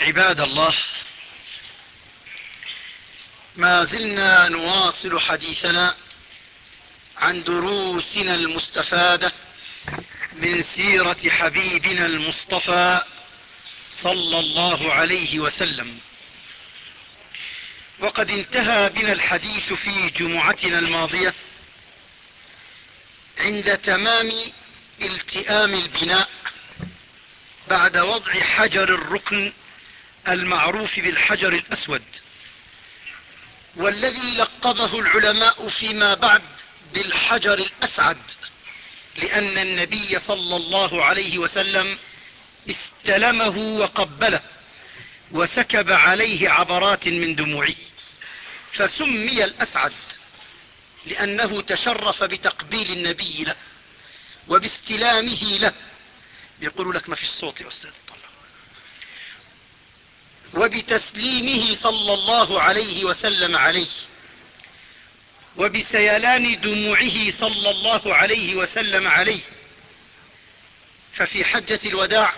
عباد الله ما زلنا نواصل حديثنا عن دروسنا المستفادة من سيرة حبيبنا المصطفى صلى الله عليه وسلم. وقد انتهى بنا الحديث في جمعتنا الماضية عند تمام التئام البناء بعد وضع حجر الركن المعروف بالحجر الأسود والذي لقبه العلماء فيما بعد بالحجر الأسعد لأن النبي صلى الله عليه وسلم استلمه وقبله وسكب عليه عبرات من دموعه فسمي الأسعد لأنه تشرف بتقبيل النبي له وباستلامه له. يقول لك ما في الصوت يا أستاذ طلع وبتسليمه صلى الله عليه وسلم عليه. وبسيلان دموعه صلى الله عليه وسلم عليه. ففي حجة الوداع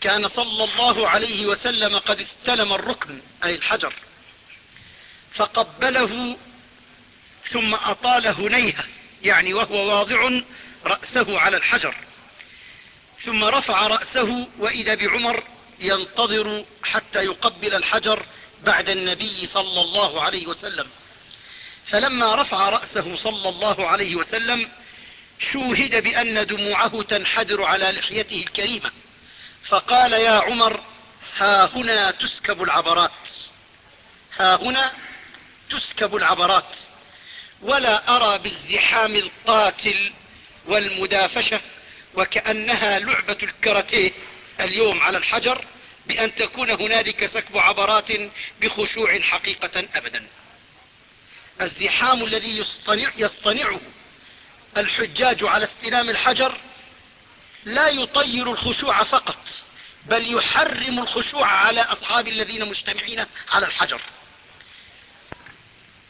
كان صلى الله عليه وسلم قد استلم الركن أي الحجر فقبله ثم أطال هنيهة يعني وهو واضع رأسه على الحجر ثم رفع رأسه وإذا بعمر ينتظر حتى يقبل الحجر بعد النبي صلى الله عليه وسلم. فلما رفع رأسه صلى الله عليه وسلم شوهد بأن دموعه تنحدر على لحيته الكريمة. فقال يا عمر ها هنا تسكب العبرات. ها هنا تسكب العبرات. ولا أرى بالزحام القاتل والمدافشة وكأنها لعبة الكراتيه. اليوم على الحجر بأن تكون هنالك سكب عبرات بخشوع حقيقة أبدا. الزحام الذي يصطنع يصطنعه الحجاج على استلام الحجر لا يطير الخشوع فقط بل يحرم الخشوع على أصحاب الذين مجتمعين على الحجر.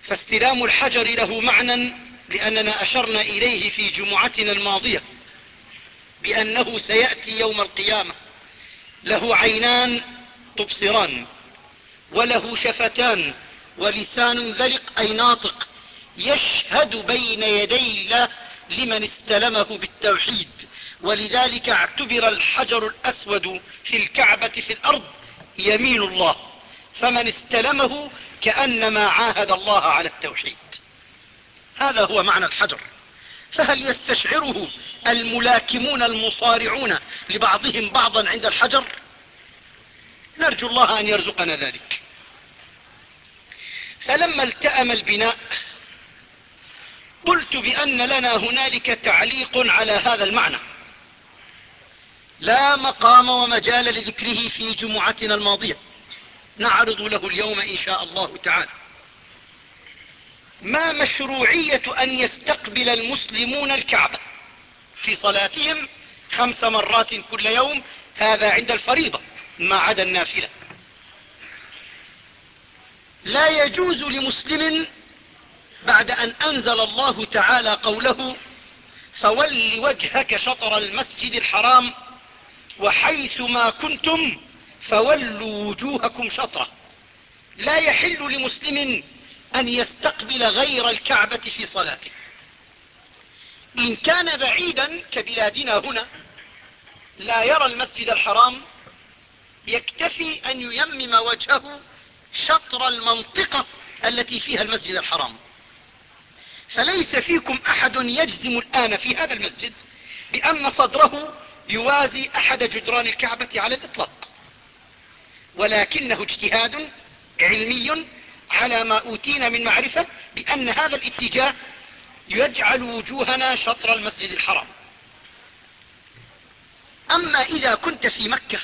فاستلام الحجر له معنى لأننا أشرنا إليه في جمعتنا الماضية بأنه سيأتي يوم القيامة. له عينان تبصران وله شفتان ولسان ذلق أي ناطق يشهد بين يدي الله لمن استلمه بالتوحيد. ولذلك اعتبر الحجر الأسود في الكعبة في الأرض يمين الله فمن استلمه كأنما عاهد الله على التوحيد. هذا هو معنى الحجر. فهل يستشعره الملاكمون المصارعون لبعضهم بعضا عند الحجر؟ نرجو الله أن يرزقنا ذلك. فلما التأم البناء قلت بأن لنا هنالك تعليق على هذا المعنى. لا مقام ومجال لذكره في جمعتنا الماضية. نعرض له اليوم إن شاء الله تعالى. ما مشروعية أن يستقبل المسلمون الكعبة في صلاتهم خمس مرات كل يوم هذا عند الفريضة ما عدا النافلة. لا يجوز لمسلم بعد أن أنزل الله تعالى قوله فول وجهك شطر المسجد الحرام وحيث ما كنتم فولوا وجوهكم شطرة لا يحل لمسلم أن يستقبل غير الكعبة في صلاته. إن كان بعيدا كبلادنا هنا لا يرى المسجد الحرام يكتفي أن ييمم وجهه شطر المنطقة التي فيها المسجد الحرام. فليس فيكم أحد يجزم الآن في هذا المسجد بأن صدره يوازي أحد جدران الكعبة على الإطلاق. ولكنه اجتهاد علمي على ما أوتينا من معرفة بأن هذا الاتجاه يجعل وجوهنا شطر المسجد الحرام. أما إذا كنت في مكة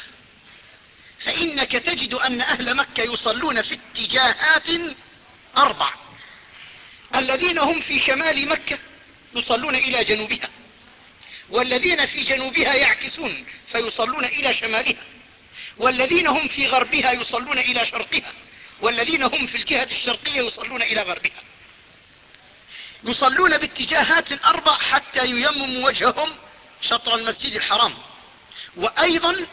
فإنك تجد أن أهل مكة يصلون في اتجاهات أربع. الذين هم في شمال مكة يصلون إلى جنوبها والذين في جنوبها يعكسون فيصلون إلى شمالها والذين هم في غربها يصلون إلى شرقها. والذين هم في الجهة الشرقية يصلون إلى غربها. يصلون باتجاهات أربع حتى ييمموا وجههم شطر المسجد الحرام. وأيضا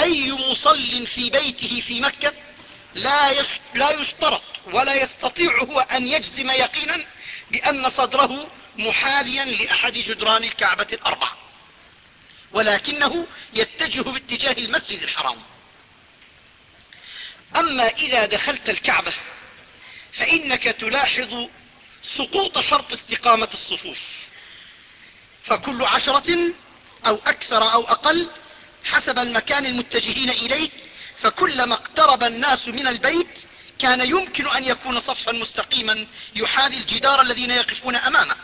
أي مصل في بيته في مكة لا لا يشترط ولا يستطيع هو أن يجزم يقينا بأن صدره محاذيا لأحد جدران الكعبة الأربعة. ولكنه يتجه باتجاه المسجد الحرام. أما إذا دخلت الكعبة فإنك تلاحظ سقوط شرط استقامة الصفوف. فكل عشرة أو أكثر أو أقل حسب المكان المتجهين إليه فكلما اقترب الناس من البيت كان يمكن أن يكون صفا مستقيما يحاذي الجدار الذين يقفون أمامه.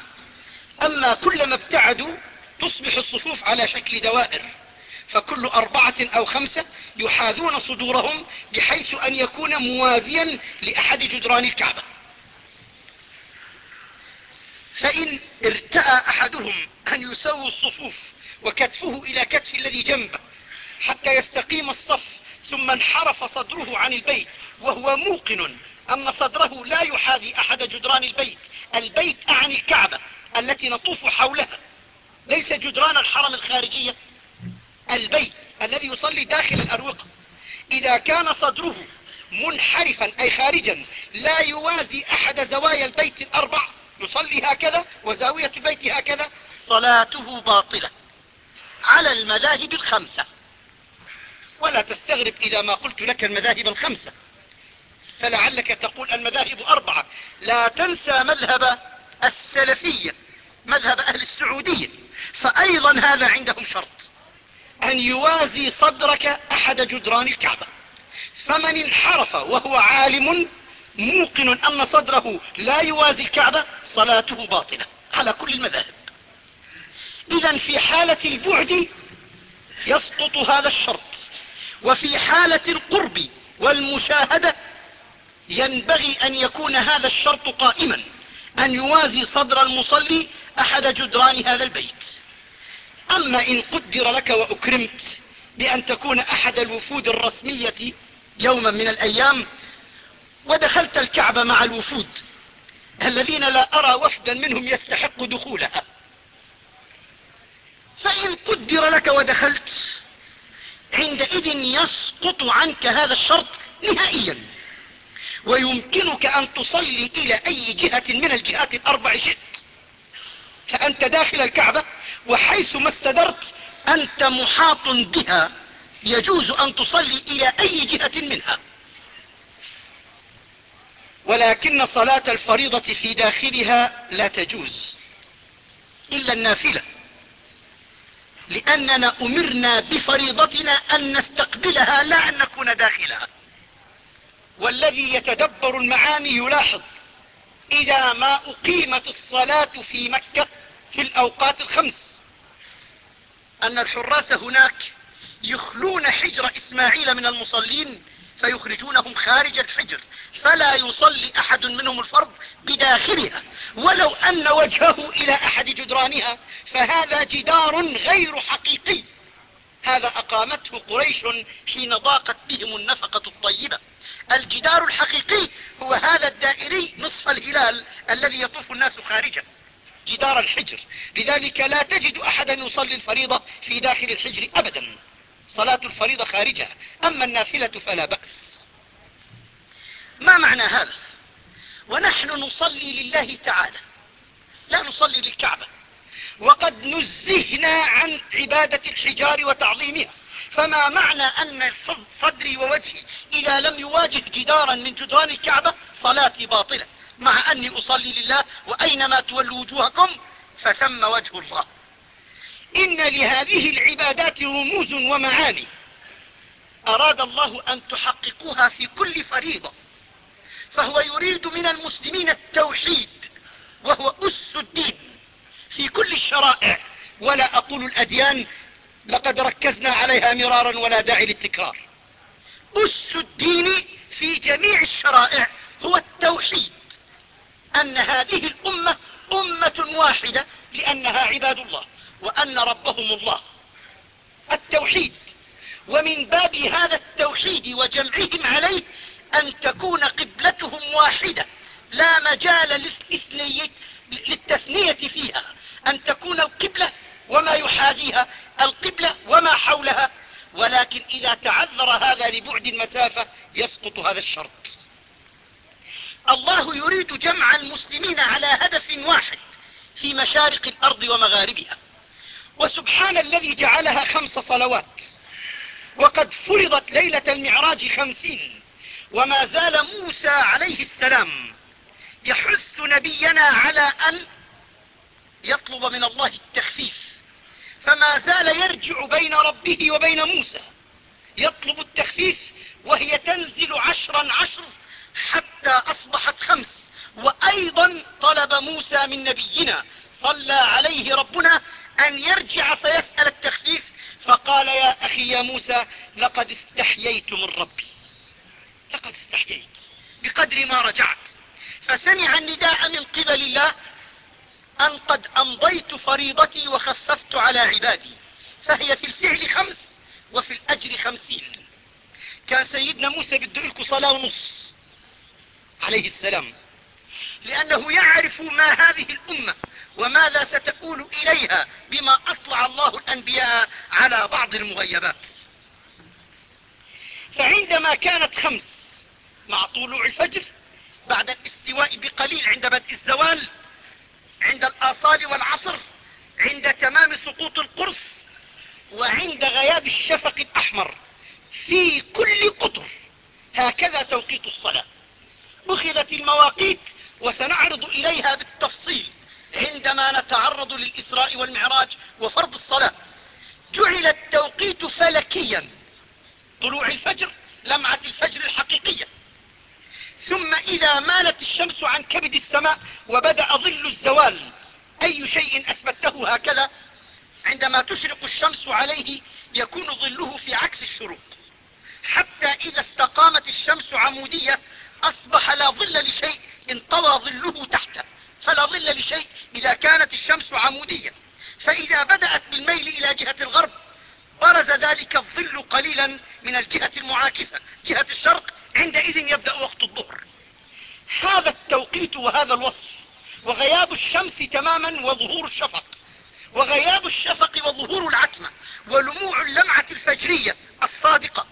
أما كلما ابتعدوا تصبح الصفوف على شكل دوائر. فكل أربعة أو خمسة يحاذون صدورهم بحيث أن يكون موازيا لأحد جدران الكعبة. فإن ارتأى أحدهم أن يسوي الصفوف وكتفه إلى كتف الذي جنبه حتى يستقيم الصف ثم انحرف صدره عن البيت وهو موقن أن صدره لا يحاذي أحد جدران البيت البيت أعني الكعبة التي نطوف حولها. ليس جدران الحرم الخارجية البيت الذي يصلي داخل الأروقة. إذا كان صدره منحرفا أي خارجا لا يوازي أحد زوايا البيت الأربع. يصلي هكذا وزاوية البيت هكذا صلاته باطلة على المذاهب الخمسة. ولا تستغرب إذا ما قلت لك المذاهب الخمسة. فلعلك تقول المذاهب أربعة. لا تنسى مذهب السلفية مذهب أهل السعودية. فأيضا هذا عندهم شرط. أن يوازي صدرك أحد جدران الكعبة. فمن انحرف وهو عالم موقن أن صدره لا يوازي الكعبة صلاته باطلة على كل المذاهب. إذا في حالة البعد يسقط هذا الشرط وفي حالة القرب والمشاهدة ينبغي أن يكون هذا الشرط قائما أن يوازي صدر المصلي أحد جدران هذا البيت. أما إن قدر لك وأكرمت بأن تكون أحد الوفود الرسمية يوما من الأيام ودخلت الكعبة مع الوفود الذين لا أرى وفدا منهم يستحق دخولها. فإن قدر لك ودخلت عندئذ يسقط عنك هذا الشرط نهائيا ويمكنك أن تصلي إلى أي جهة من الجهات الأربع شئت فأنت داخل الكعبة وحيث ما استدرت أنت محاط بها يجوز أن تصلي إلى أي جهة منها. ولكن صلاة الفريضة في داخلها لا تجوز إلا النافلة. لأننا أمرنا بفريضتنا أن نستقبلها لا أن نكون داخلها. والذي يتدبر المعاني يلاحظ إذا ما أقيمت الصلاة في مكة في الأوقات الخمس أن الحراس هناك يخلون حجر إسماعيل من المصلين فيخرجونهم خارج الحجر فلا يصلي أحد منهم الفرض بداخلها. ولو أن وجهه إلى أحد جدرانها فهذا جدار غير حقيقي. هذا أقامته قريش حين ضاقت بهم النفقة الطيبة. الجدار الحقيقي هو هذا الدائري نصف الهلال الذي يطوف الناس خارجه. جدار الحجر. لذلك لا تجد أحدا يصلي الفريضة في داخل الحجر أبدا. صلاة الفريضة خارجها أما النافلة فلا بأس. ما معنى هذا؟ ونحن نصلي لله تعالى. لا نصلي للكعبة. وقد نزهنا عن عبادة الحجار وتعظيمها. فما معنى أن صدري ووجهي إذا لم يواجه جدارا من جدران الكعبة؟ صلاتي باطلة. مع أني أصلي لله وأينما تولوا وجوهكم فثم وجه الله. إن لهذه العبادات رموز ومعاني. أراد الله أن تحققوها في كل فريضة. فهو يريد من المسلمين التوحيد وهو أس الدين في كل الشرائع. ولا أقول الأديان لقد ركزنا عليها مرارا ولا داعي للتكرار. أس الدين في جميع الشرائع هو التوحيد. أن هذه الأمة أمة واحدة لأنها عباد الله وأن ربهم الله. التوحيد. ومن باب هذا التوحيد وجمعهم عليه أن تكون قبلتهم واحدة. لا مجال للتثنية فيها. أن تكون القبلة وما يحاذيها القبلة وما حولها. ولكن إذا تعذر هذا لبعد المسافة يسقط هذا الشرط. الله يريد جمع المسلمين على هدف واحد في مشارق الأرض ومغاربها. وسبحان الذي جعلها خمس صلوات. وقد فرضت ليلة المعراج خمسين. وما زال موسى عليه السلام يحث نبينا على أن يطلب من الله التخفيف. فما زال يرجع بين ربه وبين موسى. يطلب التخفيف وهي تنزل عشرا عشر حتى أصبحت خمس. وأيضا طلب موسى من نبينا صلى عليه ربنا أن يرجع فيسأل التخفيف فقال يا أخي يا موسى لقد استحييت من ربي لقد استحييت بقدر ما رجعت. فسمع النداء من قبل الله أن قد أمضيت فريضتي وخففت على عبادي. فهي في الفعل خمس وفي الأجر خمسين. كان سيدنا موسى بده لكم صلاة ونص. عليه السلام. لأنه يعرف ما هذه الأمة وماذا ستؤول إليها بما أطلع الله الأنبياء على بعض المغيبات. فعندما كانت خمس مع طلوع الفجر بعد الاستواء بقليل عند بدء الزوال عند الآصال والعصر عند تمام سقوط القرص وعند غياب الشفق الأحمر في كل قطر هكذا توقيت الصلاة. أخذت المواقيت وسنعرض إليها بالتفصيل عندما نتعرض للإسراء والمعراج وفرض الصلاة. جعل التوقيت فلكيا. طلوع الفجر لمعة الفجر الحقيقية. ثم إذا مالت الشمس عن كبد السماء وبدأ ظل الزوال أي شيء أثبته هكذا؟ عندما تشرق الشمس عليه يكون ظله في عكس الشروق. حتى إذا استقامت الشمس عمودية أصبح لا ظل لشيء انطوى ظله تحته فلا ظل لشيء إذا كانت الشمس عمودية. فإذا بدأت بالميل إلى جهة الغرب برز ذلك الظل قليلا من الجهة المعاكسة. جهة الشرق عندئذ يبدأ وقت الظهر. هذا التوقيت وهذا الوصف وغياب الشمس تماما وظهور الشفق. وغياب الشفق وظهور العتمة ولموع اللمعة الفجرية الصادقة.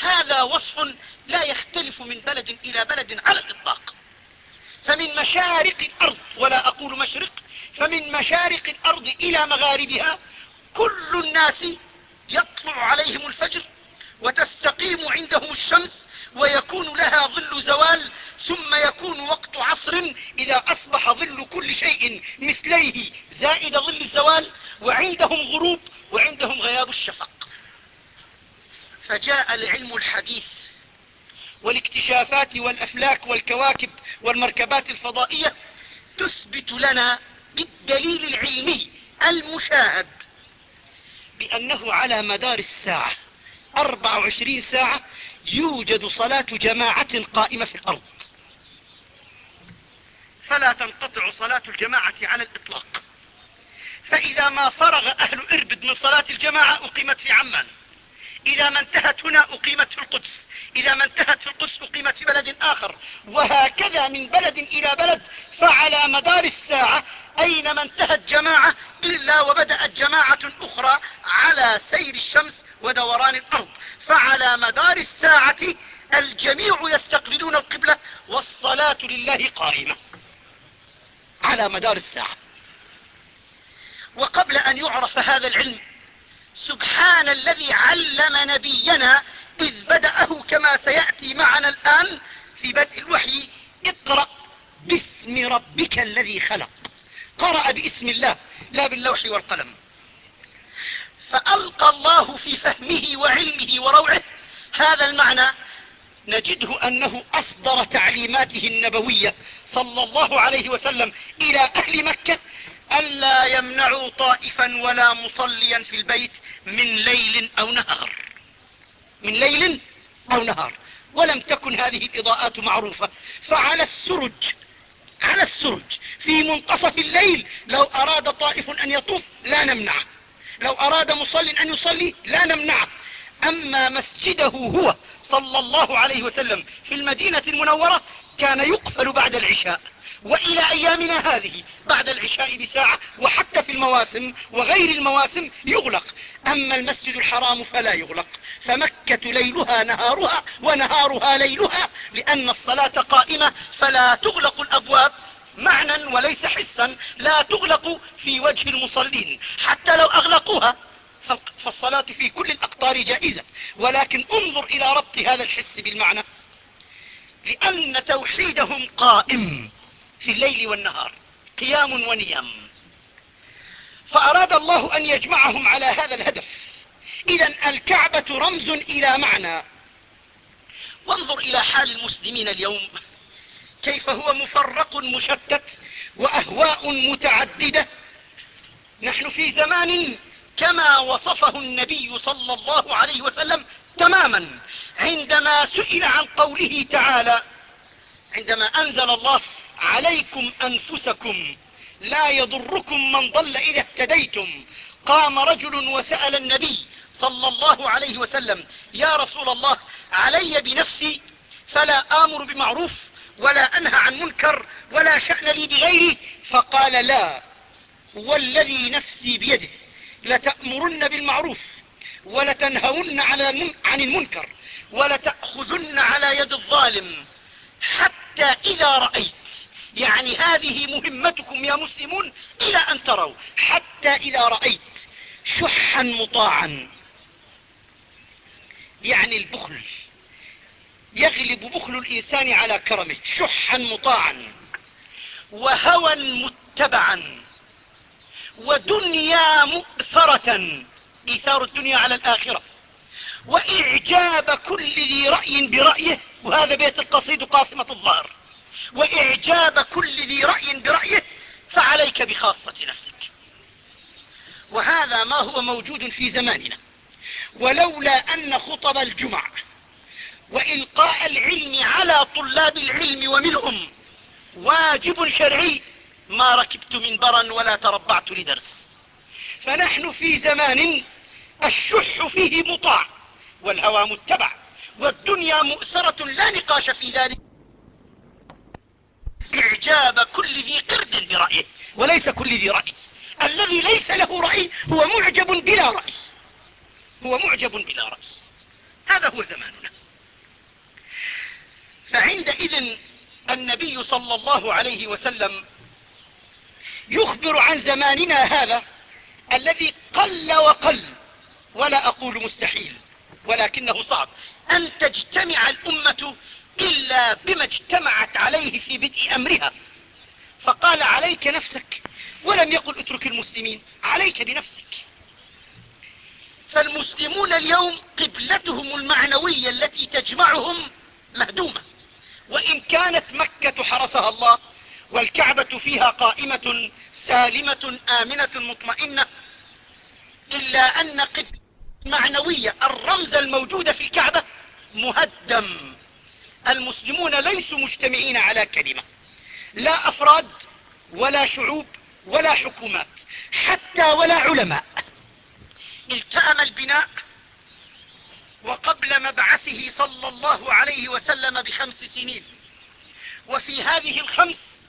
هذا وصف لا يختلف من بلد إلى بلد على الإطلاق. فمن مشارق الأرض ولا أقول مشرق فمن مشارق الأرض إلى مغاربها كل الناس يطلع عليهم الفجر وتستقيم عندهم الشمس ويكون لها ظل زوال ثم يكون وقت عصر إذا أصبح ظل كل شيء مثليه زائد ظل الزوال وعندهم غروب وعندهم غياب الشفق. فجاء العلم الحديث والاكتشافات والأفلاك والكواكب والمركبات الفضائية تثبت لنا بالدليل العلمي المشاهد بأنه على مدار الساعة 24 ساعة يوجد صلاة جماعة قائمة في الأرض. فلا تنقطع صلاة الجماعة على الإطلاق. فإذا ما فرغ أهل إربد من صلاة الجماعة أقيمت في عمان. إذا ما انتهت هنا أقيمت في القدس. إذا ما انتهت في القدس أقيمت في بلد آخر. وهكذا من بلد إلى بلد فعلى مدار الساعة أينما انتهت جماعة إلا وبدأت جماعة أخرى على سير الشمس ودوران الأرض. فعلى مدار الساعة الجميع يستقبلون القبلة والصلاة لله قائمة. على مدار الساعة. وقبل أن يعرف هذا العلم سبحان الذي علم نبينا إذ بدأه كما سيأتي معنا الآن في بدء الوحي. اقرأ باسم ربك الذي خلق. قرأ باسم الله لا باللوح والقلم. فألقى الله في فهمه وعلمه وروعه. هذا المعنى نجده أنه أصدر تعليماته النبوية صلى الله عليه وسلم إلى أهل مكة ألا يمنعوا طائفا ولا مصليا في البيت من ليل أو نهار. من ليل أو نهار. ولم تكن هذه الإضاءات معروفة. فعلى السرج على السرج في منتصف الليل لو أراد طائف أن يطوف لا نمنعه لو أراد مصل أن يصلي لا نمنعه أما مسجده هو صلى الله عليه وسلم في المدينة المنورة كان يقفل بعد العشاء. وإلى أيامنا هذه بعد العشاء بساعة وحتى في المواسم وغير المواسم يغلق. أما المسجد الحرام فلا يغلق. فمكة ليلها نهارها ونهارها ليلها. لأن الصلاة قائمة فلا تغلق الأبواب معنى وليس حسا. لا تغلق في وجه المصلين. حتى لو أغلقوها فالصلاة في كل الأقطار جائزة. ولكن انظر إلى ربط هذا الحس بالمعنى. لأن توحيدهم قائم. في الليل والنهار قيام ونيام. فأراد الله أن يجمعهم على هذا الهدف. إذا الكعبة رمز إلى معنى. وانظر إلى حال المسلمين اليوم. كيف هو مفرق مشتت وأهواء متعددة. نحن في زمان كما وصفه النبي صلى الله عليه وسلم تماما. عندما سئل عن قوله تعالى عندما أنزل الله عليكم أنفسكم لا يضركم من ضل إذا اهتديتم. قام رجل وسأل النبي صلى الله عليه وسلم يا رسول الله علي بنفسي فلا آمر بمعروف ولا أنهى عن منكر ولا شأن لي بغيري. فقال لا والذي نفسي بيده لتأمرن بالمعروف ولتنهون عن المنكر ولتأخذن على يد الظالم حتى إذا رأيت يعني هذه مهمتكم يا مسلمون إلى أن تروا حتى إذا رأيت شحا مطاعا. يعني البخل يغلب بخل الإنسان على كرمه شحا مطاعا. وهوى متبعا. ودنيا مؤثرة. إيثار الدنيا على الآخرة. وإعجاب كل ذي رأي برأيه. وهذا بيت القصيد قاصمة الظهر وإعجاب كل ذي رأي برأيه فعليك بخاصة نفسك. وهذا ما هو موجود في زماننا. ولولا أن خطب الجمع وإلقاء العلم على طلاب العلم ومنهم واجب شرعي ما ركبت منبرا ولا تربعت لدرس. فنحن في زمان الشح فيه مطاع والهوى متبع والدنيا مؤثرة لا نقاش في ذلك. إعجاب كل ذي قرد برأيه وليس كل ذي رأي. الذي ليس له رأي هو معجب بلا رأي. هو معجب بلا رأي. هذا هو زماننا. فعندئذ النبي صلى الله عليه وسلم يخبر عن زماننا هذا الذي قل وقل ولا أقول مستحيل ولكنه صعب. أن تجتمع الأمة إلا بما اجتمعت عليه في بدء أمرها. فقال عليك نفسك ولم يقل اترك المسلمين عليك بنفسك. فالمسلمون اليوم قبلتهم المعنوية التي تجمعهم مهدومة. وإن كانت مكة حرسها الله والكعبة فيها قائمة سالمة آمنة مطمئنة إلا أن قبلة المعنوية الرمز الموجود في الكعبة مهدم. المسلمون ليسوا مجتمعين على كلمة. لا أفراد ولا شعوب ولا حكومات حتى ولا علماء. التأم البناء وقبل مبعثه صلى الله عليه وسلم بخمس سنين. وفي هذه الخمس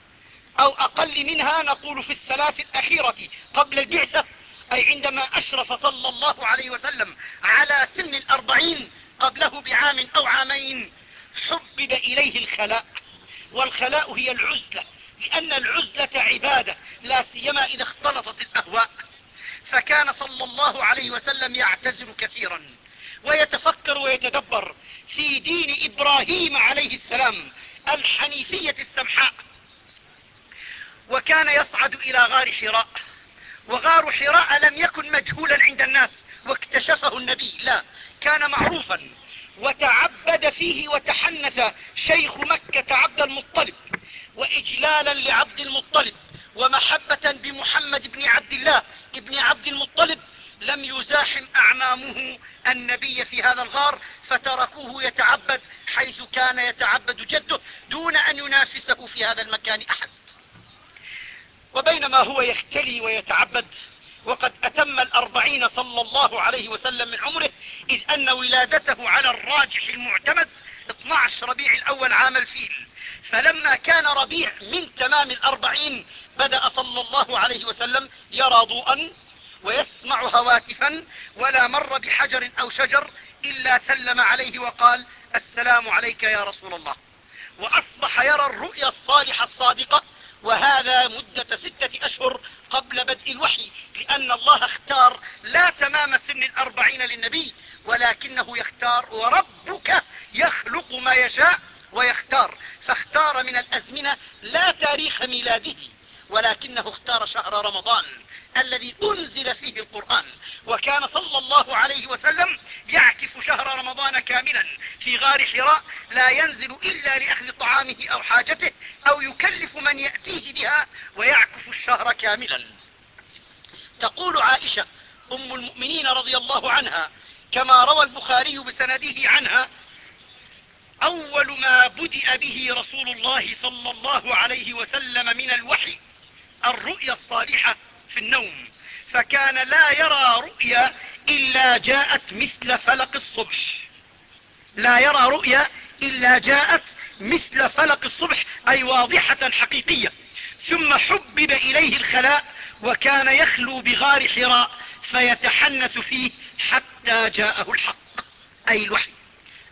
أو أقل منها نقول في الثلاث الأخيرة قبل البعثة أي عندما أشرف صلى الله عليه وسلم على سن الأربعين قبله بعام أو عامين حبب إليه الخلاء والخلاء هي العزلة لأن العزلة عبادة لا سيما إذا اختلطت الأهواء. فكان صلى الله عليه وسلم يعتزل كثيرا ويتفكر ويتدبر في دين إبراهيم عليه السلام الحنيفية السمحاء. وكان يصعد إلى غار حراء وغار حراء لم يكن مجهولا عند الناس واكتشفه النبي لا كان معروفا. وتعبد فيه وتحنث شيخ مكة عبد المطلب وإجلالا لعبد المطلب ومحبة بمحمد بن عبد الله بن عبد المطلب لم يزاحم أعمامه النبي في هذا الغار فتركوه يتعبد حيث كان يتعبد جده دون أن ينافسه في هذا المكان أحد. وبينما هو يختلي ويتعبد وقد أتم الأربعين صلى الله عليه وسلم من عمره إذ أن ولادته على الراجح المعتمد 12 ربيع الأول عام الفيل. فلما كان ربيع من تمام الأربعين بدأ صلى الله عليه وسلم يرى ضوءا ويسمع هواتفا ولا مر بحجر أو شجر إلا سلم عليه وقال السلام عليك يا رسول الله. وأصبح يرى الرؤيا الصالحة الصادقة وهذا مدة ستة أشهر قبل بدء الوحي لأن الله اختار لا تمام سن الأربعين للنبي ولكنه يختار وربك يخلق ما يشاء ويختار. فاختار من الأزمنة لا تاريخ ميلاده ولكنه اختار شهر رمضان. الذي أنزل فيه القرآن. وكان صلى الله عليه وسلم يعكف شهر رمضان كاملا في غار حراء لا ينزل إلا لأخذ طعامه أو حاجته أو يكلف من يأتيه بها ويعكف الشهر كاملا. تقول عائشة أم المؤمنين رضي الله عنها كما روى البخاري بسنده عنها أول ما بدأ به رسول الله صلى الله عليه وسلم من الوحي الرؤيا الصالحة في النوم فكان لا يرى رؤيا إلا جاءت مثل فلق الصبح. لا يرى رؤيا إلا جاءت مثل فلق الصبح أي واضحة حقيقية. ثم حبب إليه الخلاء وكان يخلو بغار حراء فيتحنث فيه حتى جاءه الحق. أي الوحي.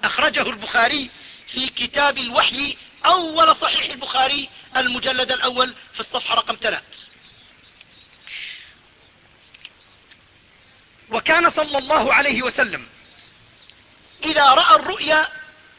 أخرجه البخاري في كتاب الوحي أول صحيح البخاري المجلد الأول في الصفحة رقم ثلاث وكان صلى الله عليه وسلم. إذا رأى الرؤيا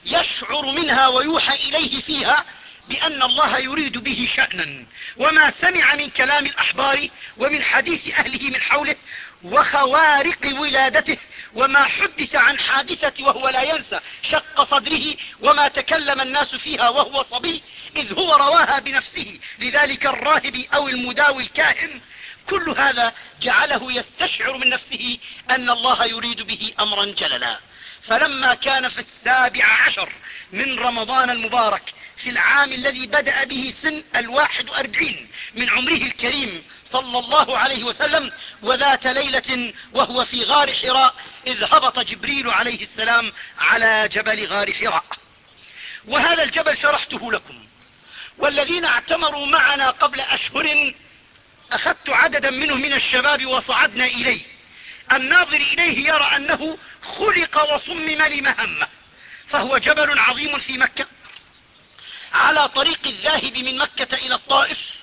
يشعر منها ويوحى إليه فيها بأن الله يريد به شأنا. وما سمع من كلام الأحبار ومن حديث أهله من حوله وخوارق ولادته وما حدث عن حادثة وهو لا ينسى. شق صدره وما تكلم الناس فيها وهو صبي إذ هو رواها بنفسه. لذلك الراهب أو المداوي الكاهن كل هذا جعله يستشعر من نفسه أن الله يريد به أمرا جللا. فلما كان في السابع عشر من رمضان المبارك في العام الذي بدأ به سن الواحد وأربعين من عمره الكريم صلى الله عليه وسلم وذات ليلة وهو في غار حراء إذ هبط جبريل عليه السلام على جبل غار حراء. وهذا الجبل شرحته لكم. والذين اعتمروا معنا قبل أشهر أخذت عددا منه من الشباب وصعدنا إليه. الناظر إليه يرى أنه خلق وصمم لمهمة. فهو جبل عظيم في مكة. على طريق الذاهب من مكة إلى الطائف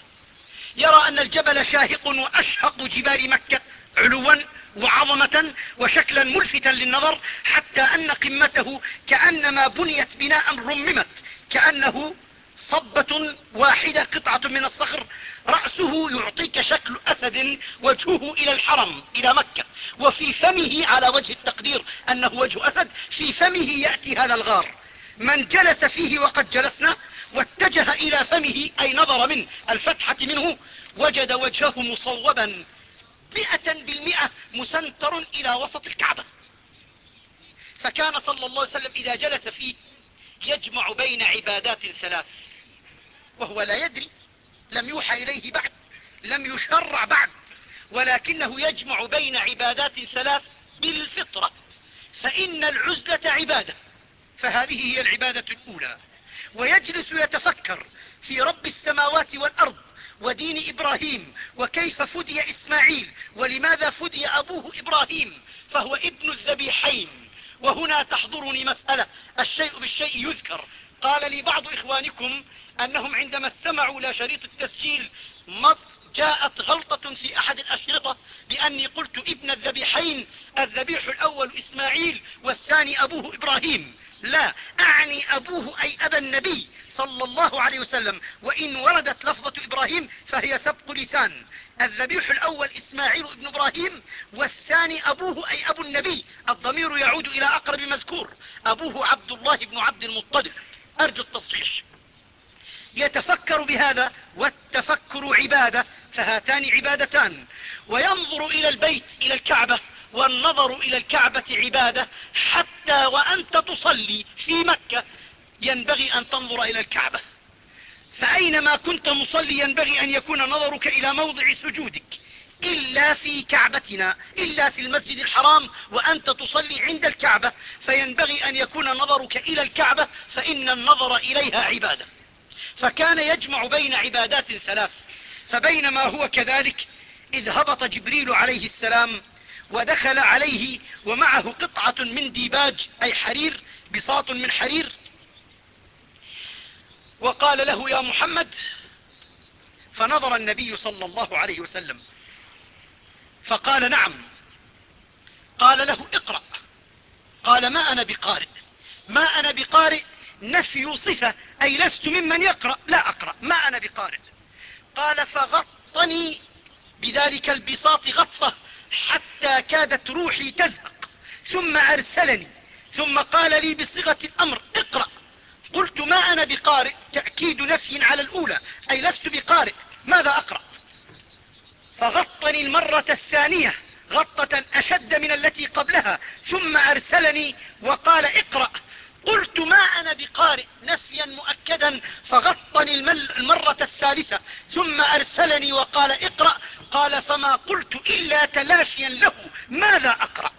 يرى أن الجبل شاهق وأشهق جبال مكة علوا وعظمة وشكلا ملفتا للنظر حتى أن قمته كأنما بنيت بناء رممت كأنه صبة واحدة قطعة من الصخر رأسه يعطيك شكل أسد وجهه إلى الحرم إلى مكة. وفي فمه على وجه التقدير أنه وجه أسد في فمه يأتي هذا الغار. من جلس فيه وقد جلسنا واتجه إلى فمه أي نظر من الفتحة منه وجد وجهه مصوبا. مئة بالمئة مسنتر إلى وسط الكعبة. فكان صلى الله عليه وسلم إذا جلس فيه يجمع بين عبادات ثلاث وهو لا يدري لم يوحى إليه بعد لم يشرع بعد ولكنه يجمع بين عبادات ثلاث بالفطرة فإن العزلة عبادة فهذه هي العبادة الأولى. ويجلس يتفكر في رب السماوات والأرض ودين إبراهيم وكيف فدي إسماعيل ولماذا فدي أبوه إبراهيم فهو ابن الذبيحين. وهنا تحضرني مسألة. الشيء بالشيء يذكر. قال لي بعض إخوانكم أنهم عندما استمعوا إلى شريط التسجيل جاءت غلطة في أحد الأشرطة بأني قلت ابن الذبيحين الذبيح الأول إسماعيل والثاني أبوه إبراهيم. لا أعني أبوه أي أبا النبي صلى الله عليه وسلم وإن وردت لفظة إبراهيم فهي سبق لسان. الذبيح الأول إسماعيل ابن إبراهيم والثاني أبوه أي أبو النبي. الضمير يعود إلى أقرب مذكور أبوه عبد الله بن عبد المطلب. أرجو التصحيح. يتفكر بهذا والتفكر عبادة فهاتان عبادتان. وينظر إلى البيت إلى الكعبة والنظر إلى الكعبة عبادة حتى وأنت تصلي في مكة ينبغي أن تنظر إلى الكعبة. فأينما كنت مصلي ينبغي أن يكون نظرك إلى موضع سجودك إلا في كعبتنا إلا في المسجد الحرام وأنت تصلي عند الكعبة فينبغي أن يكون نظرك إلى الكعبة فإن النظر إليها عبادة. فكان يجمع بين عبادات ثلاث فبينما هو كذلك إذ هبط جبريل عليه السلام ودخل عليه ومعه قطعة من ديباج أي حرير بساط من حرير. وقال له يا محمد فنظر النبي صلى الله عليه وسلم فقال نعم. قال له اقرأ. قال ما أنا بقارئ؟ ما أنا بقارئ نفي صفة أي لست ممن يقرأ. لا أقرأ. ما أنا بقارئ؟ قال فغطني بذلك البساط غطة. حتى كادت روحي تزهق. ثم أرسلني. ثم قال لي بصيغة الأمر اقرأ. قلت ما أنا بقارئ؟ تأكيد نفي على الأولى. أي لست بقارئ. ماذا أقرأ؟ فغطني المرة الثانية غطة أشد من التي قبلها. ثم أرسلني وقال اقرأ. قلت ما أنا بقارئ نفيا مؤكدا فغطني المرة الثالثة ثم أرسلني وقال اقرأ قال فما قلت إلا تلاشيا له ماذا أقرأ؟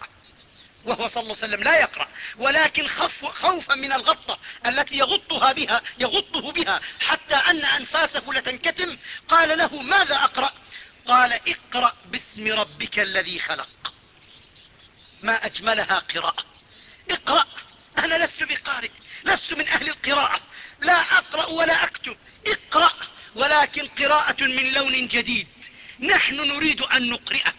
وهو صلى الله عليه وسلم لا يقرأ ولكن خف خوفا من الغطة التي يغطها بها يغطه بها حتى أن أنفاسه لتنكتم قال له ماذا أقرأ؟ قال اقرأ باسم ربك الذي خلق. ما أجملها قراءة. اقرأ. أنا لست بقارئ لست من أهل القراءة. لا أقرأ ولا أكتب. اقرأ ولكن قراءة من لون جديد. نحن نريد أن نقرئك.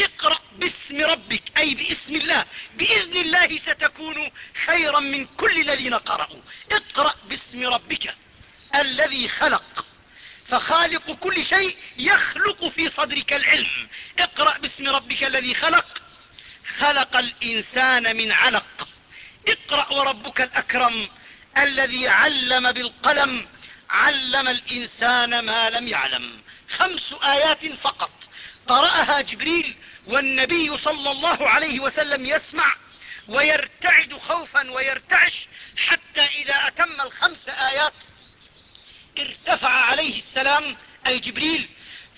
اقرأ باسم ربك أي باسم الله. بإذن الله ستكون خيرا من كل الذين قرأوا. اقرأ باسم ربك الذي خلق. فخالق كل شيء يخلق في صدرك العلم. اقرأ باسم ربك الذي خلق. خلق الإنسان من علق. اقرأ وربك الأكرم الذي علم بالقلم علم الإنسان ما لم يعلم. خمس آيات فقط. قرأها جبريل والنبي صلى الله عليه وسلم يسمع ويرتعد خوفا ويرتعش حتى إذا أتم الخمس آيات ارتفع عليه السلام أي جبريل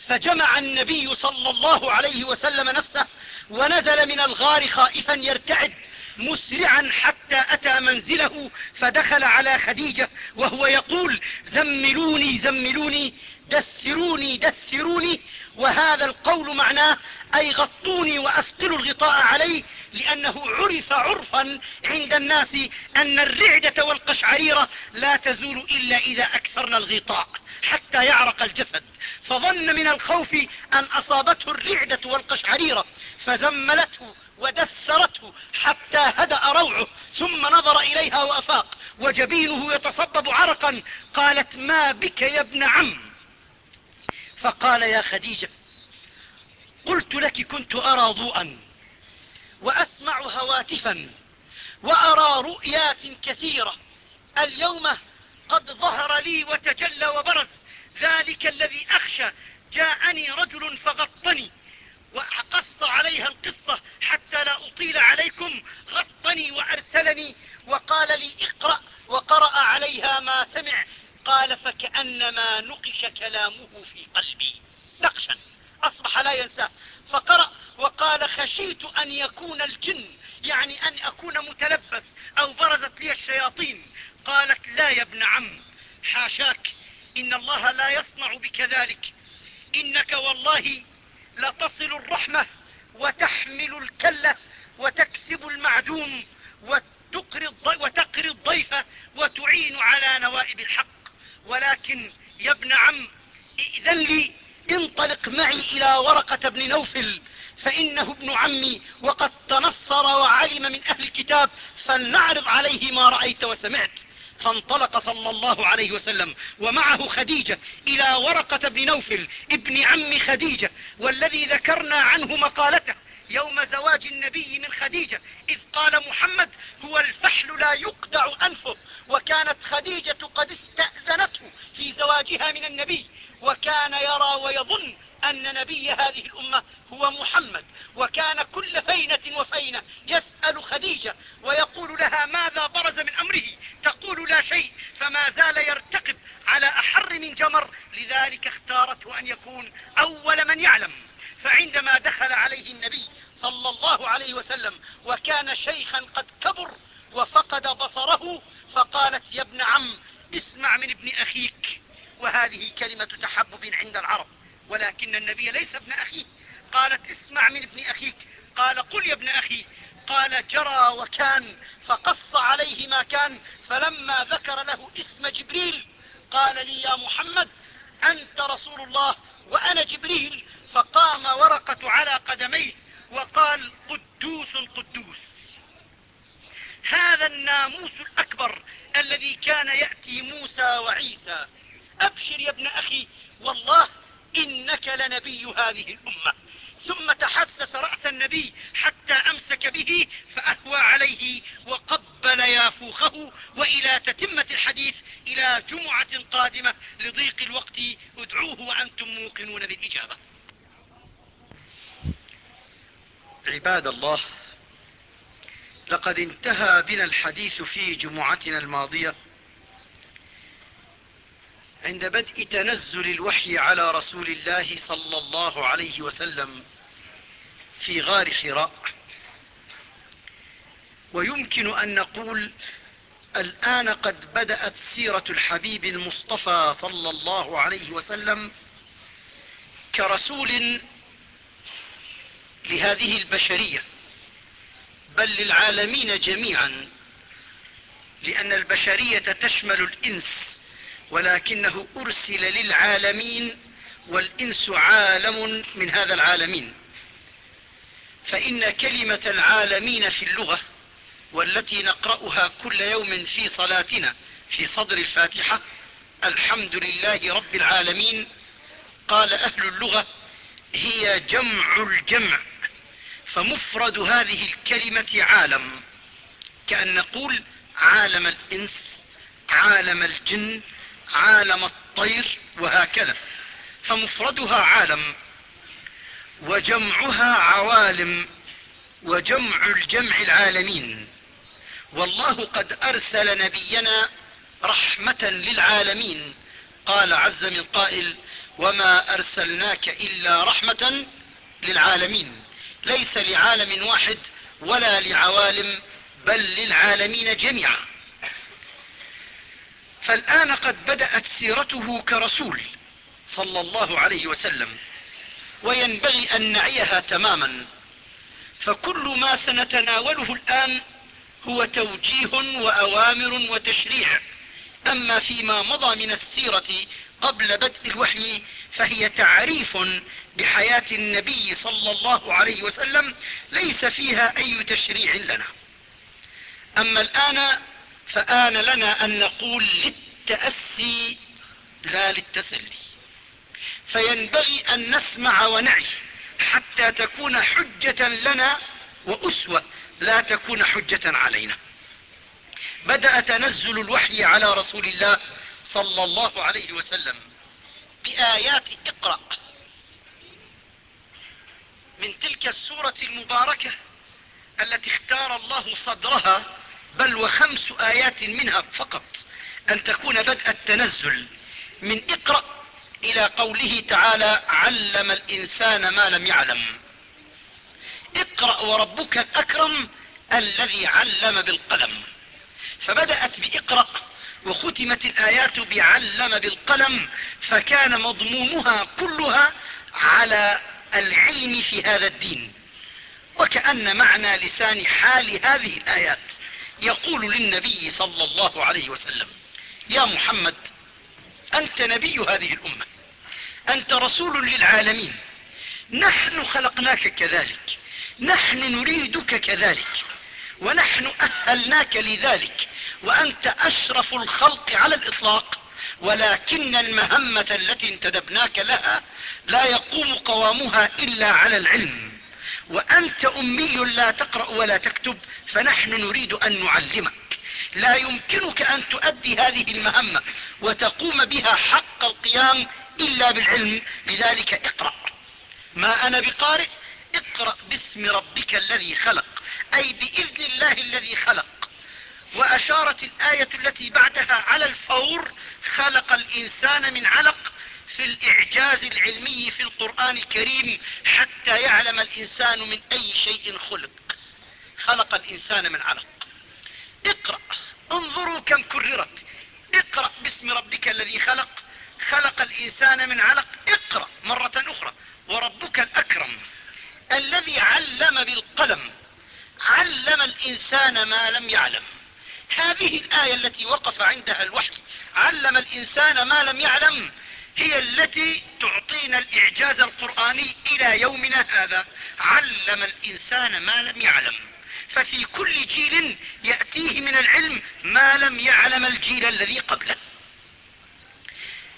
فجمع النبي صلى الله عليه وسلم نفسه ونزل من الغار خائفا يرتعد. مسرعا حتى أتى منزله فدخل على خديجة وهو يقول زملوني زملوني دثروني دثروني وهذا القول معناه أي غطوني وأثقلوا الغطاء عليه لأنه عرف عرفا عند الناس أن الرعدة والقشعريرة لا تزول إلا إذا أكثرنا الغطاء حتى يعرق الجسد. فظن من الخوف أن أصابته الرعدة والقشعريرة فزملته ودثرته حتى هدأ روعه ثم نظر إليها وأفاق وجبينه يتصبب عرقا قالت ما بك يا ابن عم؟ فقال يا خديجة قلت لك كنت أرى ضوءا وأسمع هواتفا وأرى رؤيات كثيرة اليوم قد ظهر لي وتجلى وبرز ذلك الذي أخشى جاءني رجل فغطني. وقص عليها القصة حتى لا أطيل عليكم غطني وأرسلني وقال لي اقرأ وقرأ عليها ما سمع قال فكأنما نقش كلامه في قلبي. نقشا أصبح لا ينساه. فقرأ وقال خشيت أن يكون الجن يعني أن أكون متلبس أو برزت لي الشياطين. قالت لا يا ابن عم حاشاك إن الله لا يصنع بك ذلك. إنك والله لتصل الرحمة وتحمل الكلة وتكسب المعدوم وتقري الضيف وتعين على نوائب الحق. ولكن يا ابن عم ائذن لي انطلق معي إلى ورقة بن نوفل فإنه ابن عمي وقد تنصر وعلم من أهل الكتاب فلنعرض عليه ما رأيت وسمعت. فانطلق صلى الله عليه وسلم ومعه خديجة إلى ورقة بن نوفل ابن عم خديجة والذي ذكرنا عنه مقالته يوم زواج النبي من خديجة إذ قال محمد هو الفحل لا يقدع أنفه وكانت خديجة قد استأذنته في زواجها من النبي وكان يرى ويظن أن نبي هذه الأمة هو محمد وكان كل فينة وفينة يسأل خديجة ويقول لها ماذا برز من أمره؟ تقول لا شيء فما زال يرتقب على أحر من جمر لذلك اختارته أن يكون أول من يعلم. فعندما دخل عليه النبي صلى الله عليه وسلم وكان شيخا قد كبر وفقد بصره فقالت يا ابن عم اسمع من ابن أخيك. وهذه كلمة تحبب عند العرب. ولكن النبي ليس ابن أخيه. قالت اسمع من ابن أخيك. قال قل يا ابن أخي. قال جرى وكان فقص عليه ما كان فلما ذكر له اسم جبريل قال لي يا محمد أنت رسول الله وأنا جبريل. فقام ورقة على قدميه وقال قدوس قدوس. هذا الناموس الأكبر الذي كان يأتي موسى وعيسى. أبشر يا ابن أخي. والله إنك لنبي هذه الأمة. ثم تحسس رأس النبي حتى أمسك به فأهوى عليه وقبل يافوخه وإلى تتمة الحديث إلى جمعة قادمة لضيق الوقت. ادعوه وأنتم موقنون بالإجابة. عباد الله لقد انتهى بنا الحديث في جمعتنا الماضية عند بدء تنزل الوحي على رسول الله صلى الله عليه وسلم في غار حراء. ويمكن أن نقول الآن قد بدأت سيرة الحبيب المصطفى صلى الله عليه وسلم كرسول لهذه البشرية بل للعالمين جميعا لأن البشرية تشمل الإنس. ولكنه أرسل للعالمين والإنس عالم من هذا العالمين. فإن كلمة العالمين في اللغة والتي نقرأها كل يوم في صلاتنا في صدر الفاتحة الحمد لله رب العالمين قال أهل اللغة هي جمع الجمع فمفرد هذه الكلمة عالم. كأن نقول عالم الإنس عالم الجن عالم الطير وهكذا فمفردها عالم وجمعها عوالم وجمع الجمع العالمين. والله قد أرسل نبينا رحمة للعالمين. قال عز من قائل وما أرسلناك إلا رحمة للعالمين. ليس لعالم واحد ولا لعوالم بل للعالمين جميعا. فالآن قد بدأت سيرته كرسول صلى الله عليه وسلم وينبغي أن نعيها تماما. فكل ما سنتناوله الآن هو توجيه وأوامر وتشريع. أما فيما مضى من السيرة قبل بدء الوحي فهي تعريف بحياة النبي صلى الله عليه وسلم ليس فيها أي تشريع لنا. أما الآن فآن لنا أن نقول للتأسي لا للتسلي. فينبغي أن نسمع ونعي حتى تكون حجة لنا وأسوة لا تكون حجة علينا. بدأ تنزل الوحي على رسول الله صلى الله عليه وسلم بآيات اقرأ. من تلك السورة المباركة التي اختار الله صدرها بل وخمس آيات منها فقط أن تكون بدء التنزل من اقرأ إلى قوله تعالى علم الإنسان ما لم يعلم اقرأ وربك الأكرم الذي علم بالقلم. فبدأت بإقرأ وختمت الآيات بعلم بالقلم فكان مضمونها كلها على العلم في هذا الدين. وكأن معنى لسان حال هذه الآيات. يقول للنبي صلى الله عليه وسلم يا محمد أنت نبي هذه الأمة أنت رسول للعالمين نحن خلقناك كذلك نحن نريدك كذلك ونحن أهلناك لذلك وأنت أشرف الخلق على الإطلاق ولكن المهمة التي انتدبناك لها لا يقوم قوامها إلا على العلم. وأنت أمي لا تقرأ ولا تكتب فنحن نريد أن نعلمك. لا يمكنك أن تؤدي هذه المهمة وتقوم بها حق القيام إلا بالعلم لذلك اقرأ. ما أنا بقارئ؟ اقرأ باسم ربك الذي خلق أي بإذن الله الذي خلق. وأشارت الآية التي بعدها على الفور خلق الإنسان من علق في الإعجاز العلمي في القرآن الكريم حتى يعلم الإنسان من أي شيء خلق. خلق الإنسان من علق. اقرأ انظروا كم كررت. اقرأ باسم ربك الذي خلق. خلق الإنسان من علق. اقرأ مرة أخرى. وربك الأكرم الذي علم بالقلم. علم الإنسان ما لم يعلم. هذه الآية التي وقف عندها الوحي. علم الإنسان ما لم يعلم. هي التي تعطينا الإعجاز القرآني إلى يومنا هذا. علم الإنسان ما لم يعلم. ففي كل جيل يأتيه من العلم ما لم يعلم الجيل الذي قبله.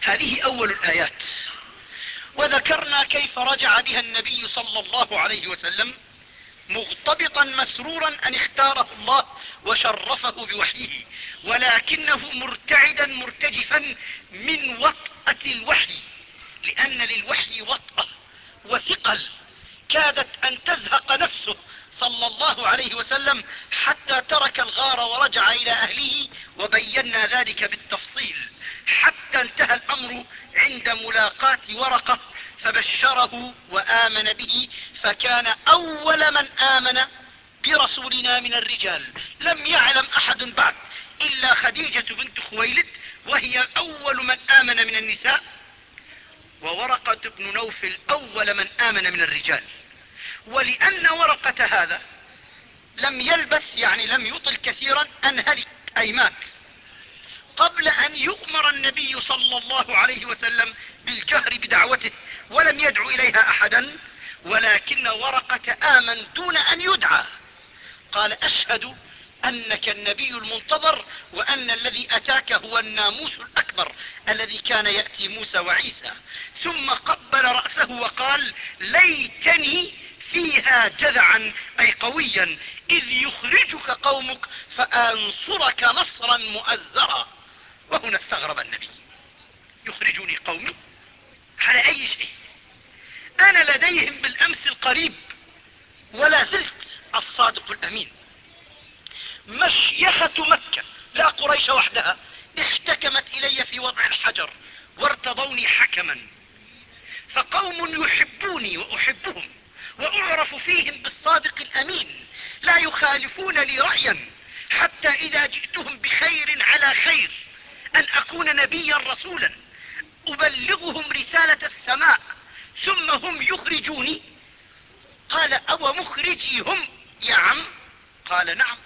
هذه أول الآيات. وذكرنا كيف رجع بها النبي صلى الله عليه وسلم مغتبطا مسرورا أن اختاره الله وشرفه بوحيه ولكنه مرتعدا مرتجفا من وطأة الوحي لأن للوحي وطأة وثقل كادت أن تزهق نفسه صلى الله عليه وسلم حتى ترك الغار ورجع إلى أهله وبينا ذلك بالتفصيل حتى انتهى الأمر عند ملاقاة ورقة فبشره وآمن به فكان أول من آمن برسولنا من الرجال. لم يعلم أحد بعد إلا خديجة بنت خويلد وهي أول من آمن من النساء وورقة بن نوفل أول من آمن من الرجال. ولأن ورقة هذا لم يلبث يعني لم يطل كثيرا أن هلك أي مات. قبل أن يؤمر النبي صلى الله عليه وسلم بالجهر بدعوته ولم يدعو إليها أحدا ولكن ورقة آمن دون أن يدعى. قال أشهد أنك النبي المنتظر وأن الذي أتاك هو الناموس الأكبر الذي كان يأتي موسى وعيسى. ثم قبل رأسه وقال ليتني فيها جذعا أي قويا. إذ يخرجك قومك فأنصرك نصرا مؤزرا. وهنا استغرب النبي. يخرجني قومي؟ على أي شيء. أنا لديهم بالأمس القريب ولا زلت الصادق الأمين. مشيخة مكة لا قريش وحدها احتكمت إلي في وضع الحجر وارتضوني حكما. فقوم يحبوني وأحبهم وأعرف فيهم بالصادق الأمين. لا يخالفون لي رأيا حتى إذا جئتهم بخير على خير أن أكون نبيا رسولا. أبلغهم رسالة السماء ثم هم يخرجوني. قال أو مخرجي هم يا عم. قال نعم.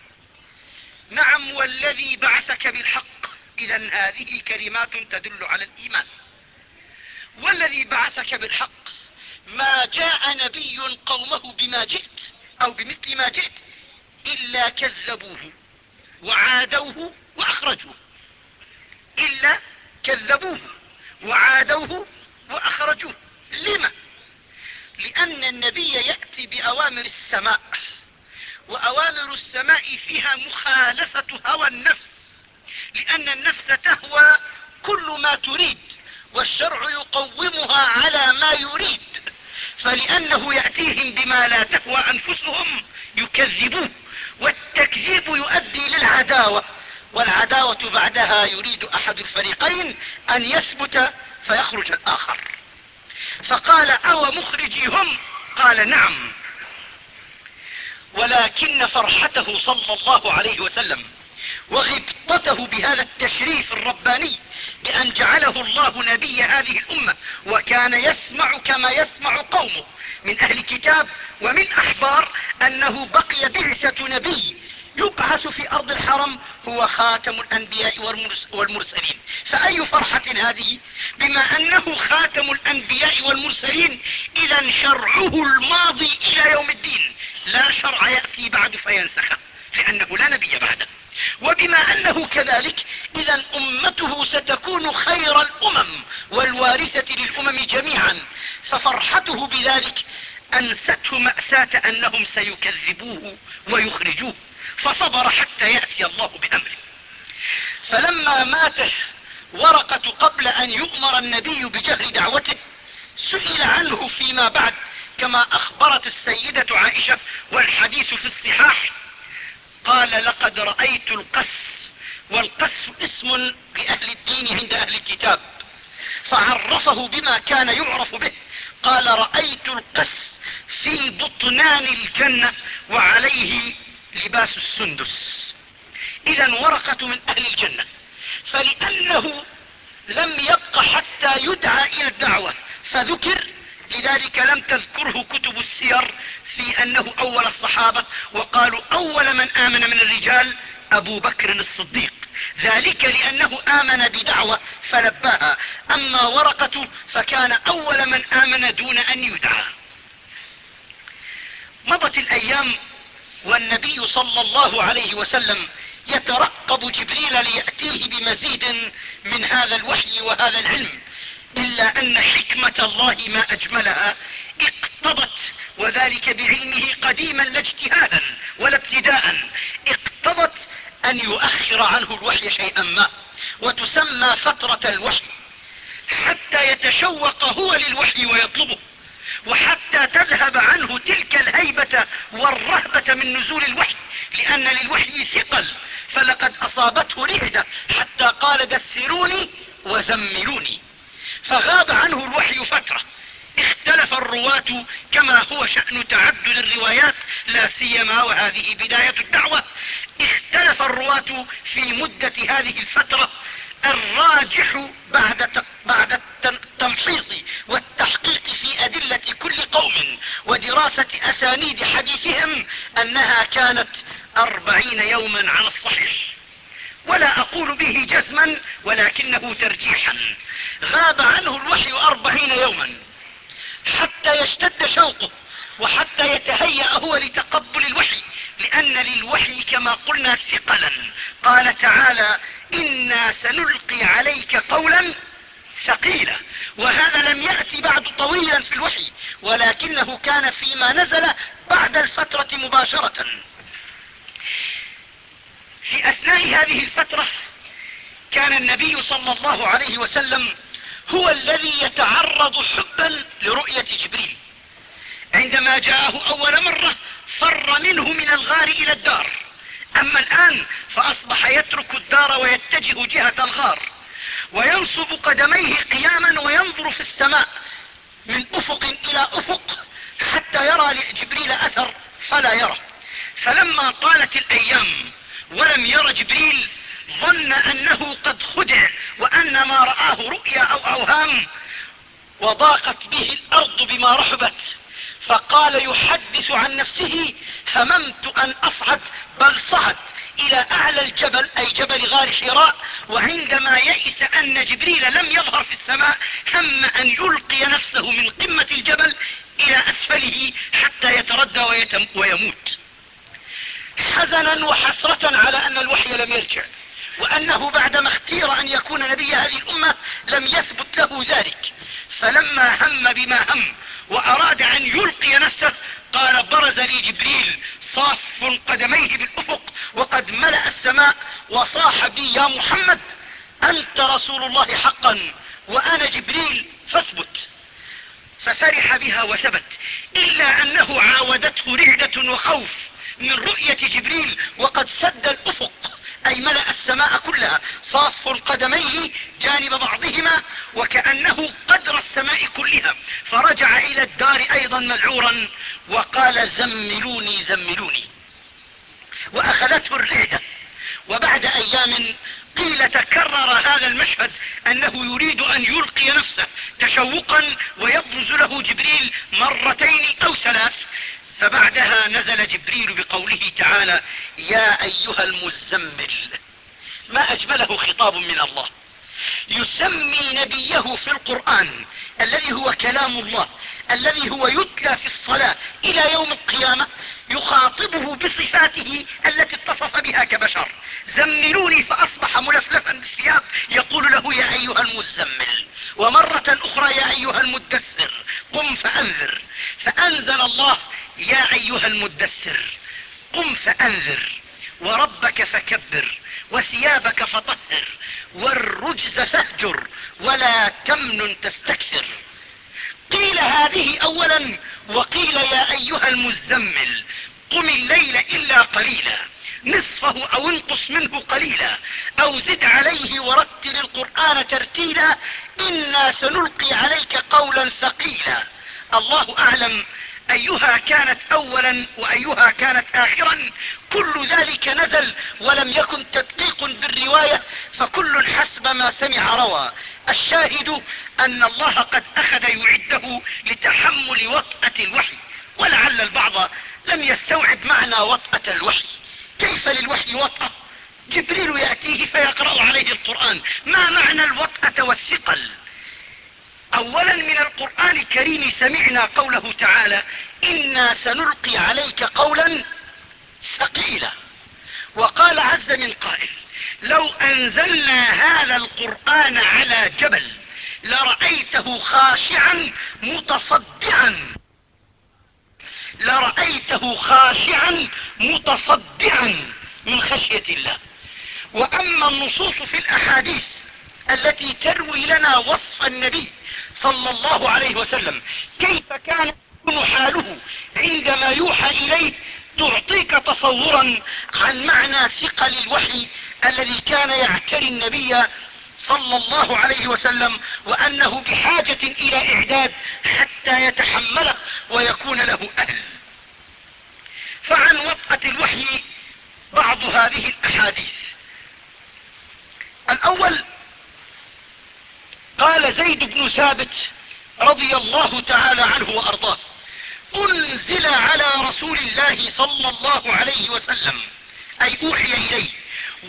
نعم والذي بعثك بالحق. إذا هذه كلمات تدل على الإيمان. والذي بعثك بالحق ما جاء نبي قومه بما جئت أو بمثل ما جئت إلا كذبوه وعادوه وأخرجوه. إلا كذبوه. وعادوه وأخرجوه. لما؟ لأن النبي يأتي بأوامر السماء وأوامر السماء فيها مخالفة هوى النفس لأن النفس تهوى كل ما تريد والشرع يقومها على ما يريد. فلأنه يأتيهم بما لا تهوى أنفسهم يكذبوه والتكذيب يؤدي للعداوة. والعداوة بعدها يريد أحد الفريقين أن يثبت فيخرج الآخر. فقال أو مخرجي هم قال نعم. ولكن فرحته صلى الله عليه وسلم وغبطته بهذا التشريف الرباني بأن جعله الله نبي هذه الأمة وكان يسمع كما يسمع قومه من أهل كتاب ومن أحبار أنه بقي بعثة نبي يبعث في أرض الحرم هو خاتم الأنبياء والمرسلين. فأي فرحة هذه؟ بما أنه خاتم الأنبياء والمرسلين إذا شرعه الماضي إلى يوم الدين. لا شرع يأتي بعد فينسخه لأنه لا نبي بعده. وبما أنه كذلك إذا أمته ستكون خير الأمم والوارثة للأمم جميعا. ففرحته بذلك أنسته مأساة أنهم سيكذبوه ويخرجوه. فصبر حتى يأتي الله بأمره. فلما مات ورقة قبل أن يؤمر النبي بجهر دعوته سئل عنه فيما بعد كما أخبرت السيدة عائشة والحديث في الصحاح قال لقد رأيت القس والقس اسم لأهل الدين عند أهل الكتاب فعرفه بما كان يعرف به قال رأيت القس في بطنان الجنة وعليه لباس السندس. إذا ورقة من أهل الجنة. فلأنه لم يبق حتى يدعى إلى الدعوة. فذكر لذلك لم تذكره كتب السير في أنه أول الصحابة. وقالوا أول من آمن من الرجال أبو بكر الصديق. ذلك لأنه آمن بدعوة فلباها أما ورقة فكان أول من آمن دون أن يدعى. مضت الأيام والنبي صلى الله عليه وسلم يترقب جبريل ليأتيه بمزيد من هذا الوحي وهذا العلم إلا أن حكمة الله ما أجملها اقتضت وذلك بعلمه قديما لا اجتهادا ولا ابتداء اقتضت أن يؤخر عنه الوحي شيئا ما وتسمى فترة الوحي حتى يتشوق هو للوحي ويطلبه. وحتى تذهب عنه تلك الهيبة والرهبة من نزول الوحي لأن للوحي ثقل فلقد أصابته رعدة حتى قال دثروني وزملوني. فغاب عنه الوحي فترة. اختلف الرواة كما هو شأن تعدد الروايات لا سيما وهذه بداية الدعوة. اختلف الرواة في مدة هذه الفترة الراجح بعد بعد التمحيص والتحقيق في أدلة كل قوم ودراسة أسانيد حديثهم أنها كانت أربعين يوما على الصحيح. ولا أقول به جزما ولكنه ترجيحا. غاب عنه الوحي أربعين يوما. حتى يشتد شوقه وحتى يتهيأ هو لتقبل الوحي لأن للوحي كما قلنا ثقلا. قال تعالى إنا سنلقي عليك قولا ثقيلا. وهذا لم يأتي بعد طويلا في الوحي ولكنه كان فيما نزل بعد الفترة مباشرة. في أثناء هذه الفترة كان النبي صلى الله عليه وسلم هو الذي يتعرض حبا لرؤية جبريل. عندما جاءه أول مرة فر منه من الغار إلى الدار. أما الآن فأصبح يترك الدار ويتجه جهة الغار وينصب قدميه قياما وينظر في السماء من أفق إلى أفق حتى يرى لجبريل أثر فلا يرى. فلما طالت الأيام ولم ير جبريل ظن أنه قد خدع وأن ما رآه رؤيا أو أوهام وضاقت به الأرض بما رحبت. فقال يحدث عن نفسه هممت أن أصعد بل صعد إلى أعلى الجبل أي جبل غار حراء وعندما يئس أن جبريل لم يظهر في السماء هم أن يلقي نفسه من قمة الجبل إلى أسفله حتى يتردى ويموت. حزنا وحسرة على أن الوحي لم يرجع وأنه بعدما اختير أن يكون نبي هذه الأمة لم يثبت له ذلك. فلما هم بما هم وأراد أن يلقي نفسه قال برز لي جبريل صاف قدميه بالأفق وقد ملأ السماء وصاح بي يا محمد أنت رسول الله حقا وأنا جبريل فاثبت. ففرح بها وثبت إلا أنه عاودته رعدة وخوف من رؤية جبريل وقد سد الأفق. أي ملأ السماء كلها صاف قدميه جانب بعضهما وكأنه قدر السماء كلها. فرجع إلى الدار أيضا مذعورا وقال زملوني زملوني. وأخذته الرعدة. وبعد أيام قيل تكرر هذا المشهد أنه يريد أن يلقي نفسه تشوقا ويبرز له جبريل مرتين أو ثلاث. فبعدها نزل جبريل بقوله تعالى يا أيها المزمل. ما أجمله خطاب من الله. يسمي نبيه في القرآن الذي هو كلام الله الذي هو يتلى في الصلاة إلى يوم القيامة يخاطبه بصفاته التي اتصف بها كبشر. زملوني فأصبح ملفلفا بالثياب يقول له يا أيها المزمل. ومرة أخرى يا أيها المدثر قم فأنذر. فأنزل الله يا أيها المدثر قم فأنذر وربك فكبر وثيابك فطهر والرجز فاهجر ولا تمنن تستكثر. قيل هذه أولا وقيل يا أيها المزمل قم الليل إلا قليلا نصفه أو انقص منه قليلا أو زد عليه ورتل القرآن ترتيلا إنا سنلقي عليك قولا ثقيلا. الله أعلم أيها كانت أولا وأيها كانت آخرا كل ذلك نزل ولم يكن تدقيق بالرواية فكل حسب ما سمع روى. الشاهد أن الله قد أخذ يعده لتحمل وطأة الوحي ولعل البعض لم يستوعب معنى وطأة الوحي. كيف للوحي وطأة؟ جبريل يأتيه فيقرأ عليه القرآن. ما معنى الوطأة والثقل؟ اولا من القرآن الكريم سمعنا قوله تعالى إنا سنلقي عليك قولا ثقيلا. وقال عز من قائل لو أنزلنا هذا القرآن على جبل لرأيته خاشعا متصدعا. لرأيته خاشعا متصدعا من خشية الله. وأما النصوص في الأحاديث التي تروي لنا وصف النبي صلى الله عليه وسلم. كيف كان يكون حاله؟ عندما يوحى إليه تعطيك تصورا عن معنى ثقل الوحي الذي كان يعتري النبي صلى الله عليه وسلم وأنه بحاجة إلى إعداد حتى يتحمله ويكون له أهل. فعن وطأة الوحي بعض هذه الأحاديث. الأول قال زيد بن ثابت رضي الله تعالى عنه وأرضاه أنزل على رسول الله صلى الله عليه وسلم أي أوحي إليه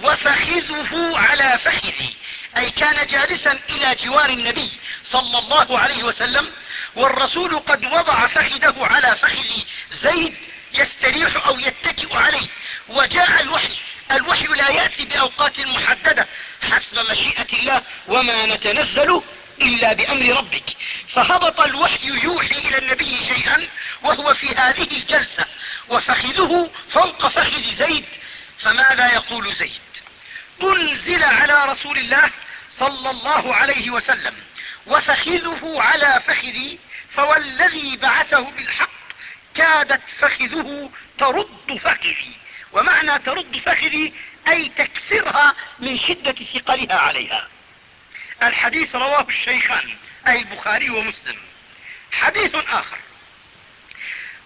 وفخذه على فخذي أي كان جالسا إلى جوار النبي صلى الله عليه وسلم والرسول قد وضع فخذه على فخذ زيد يستريح أو يتكئ عليه وجاء الوحي الوحي لا يأتي بأوقات محددة. حسب مشيئة الله وما نتنزل إلا بأمر ربك. فهبط الوحي يوحي إلى النبي شيئا وهو في هذه الجلسة. وفخذه فوق فخذ زيد. فماذا يقول زيد؟ أنزل على رسول الله صلى الله عليه وسلم. وفخذه على فخذي فوالذي بعثه بالحق كادت فخذه ترد فخذي. ومعنى ترد فخذي أي تكسرها من شدة ثقلها عليها. الحديث رواه الشيخان أي البخاري ومسلم. حديث آخر.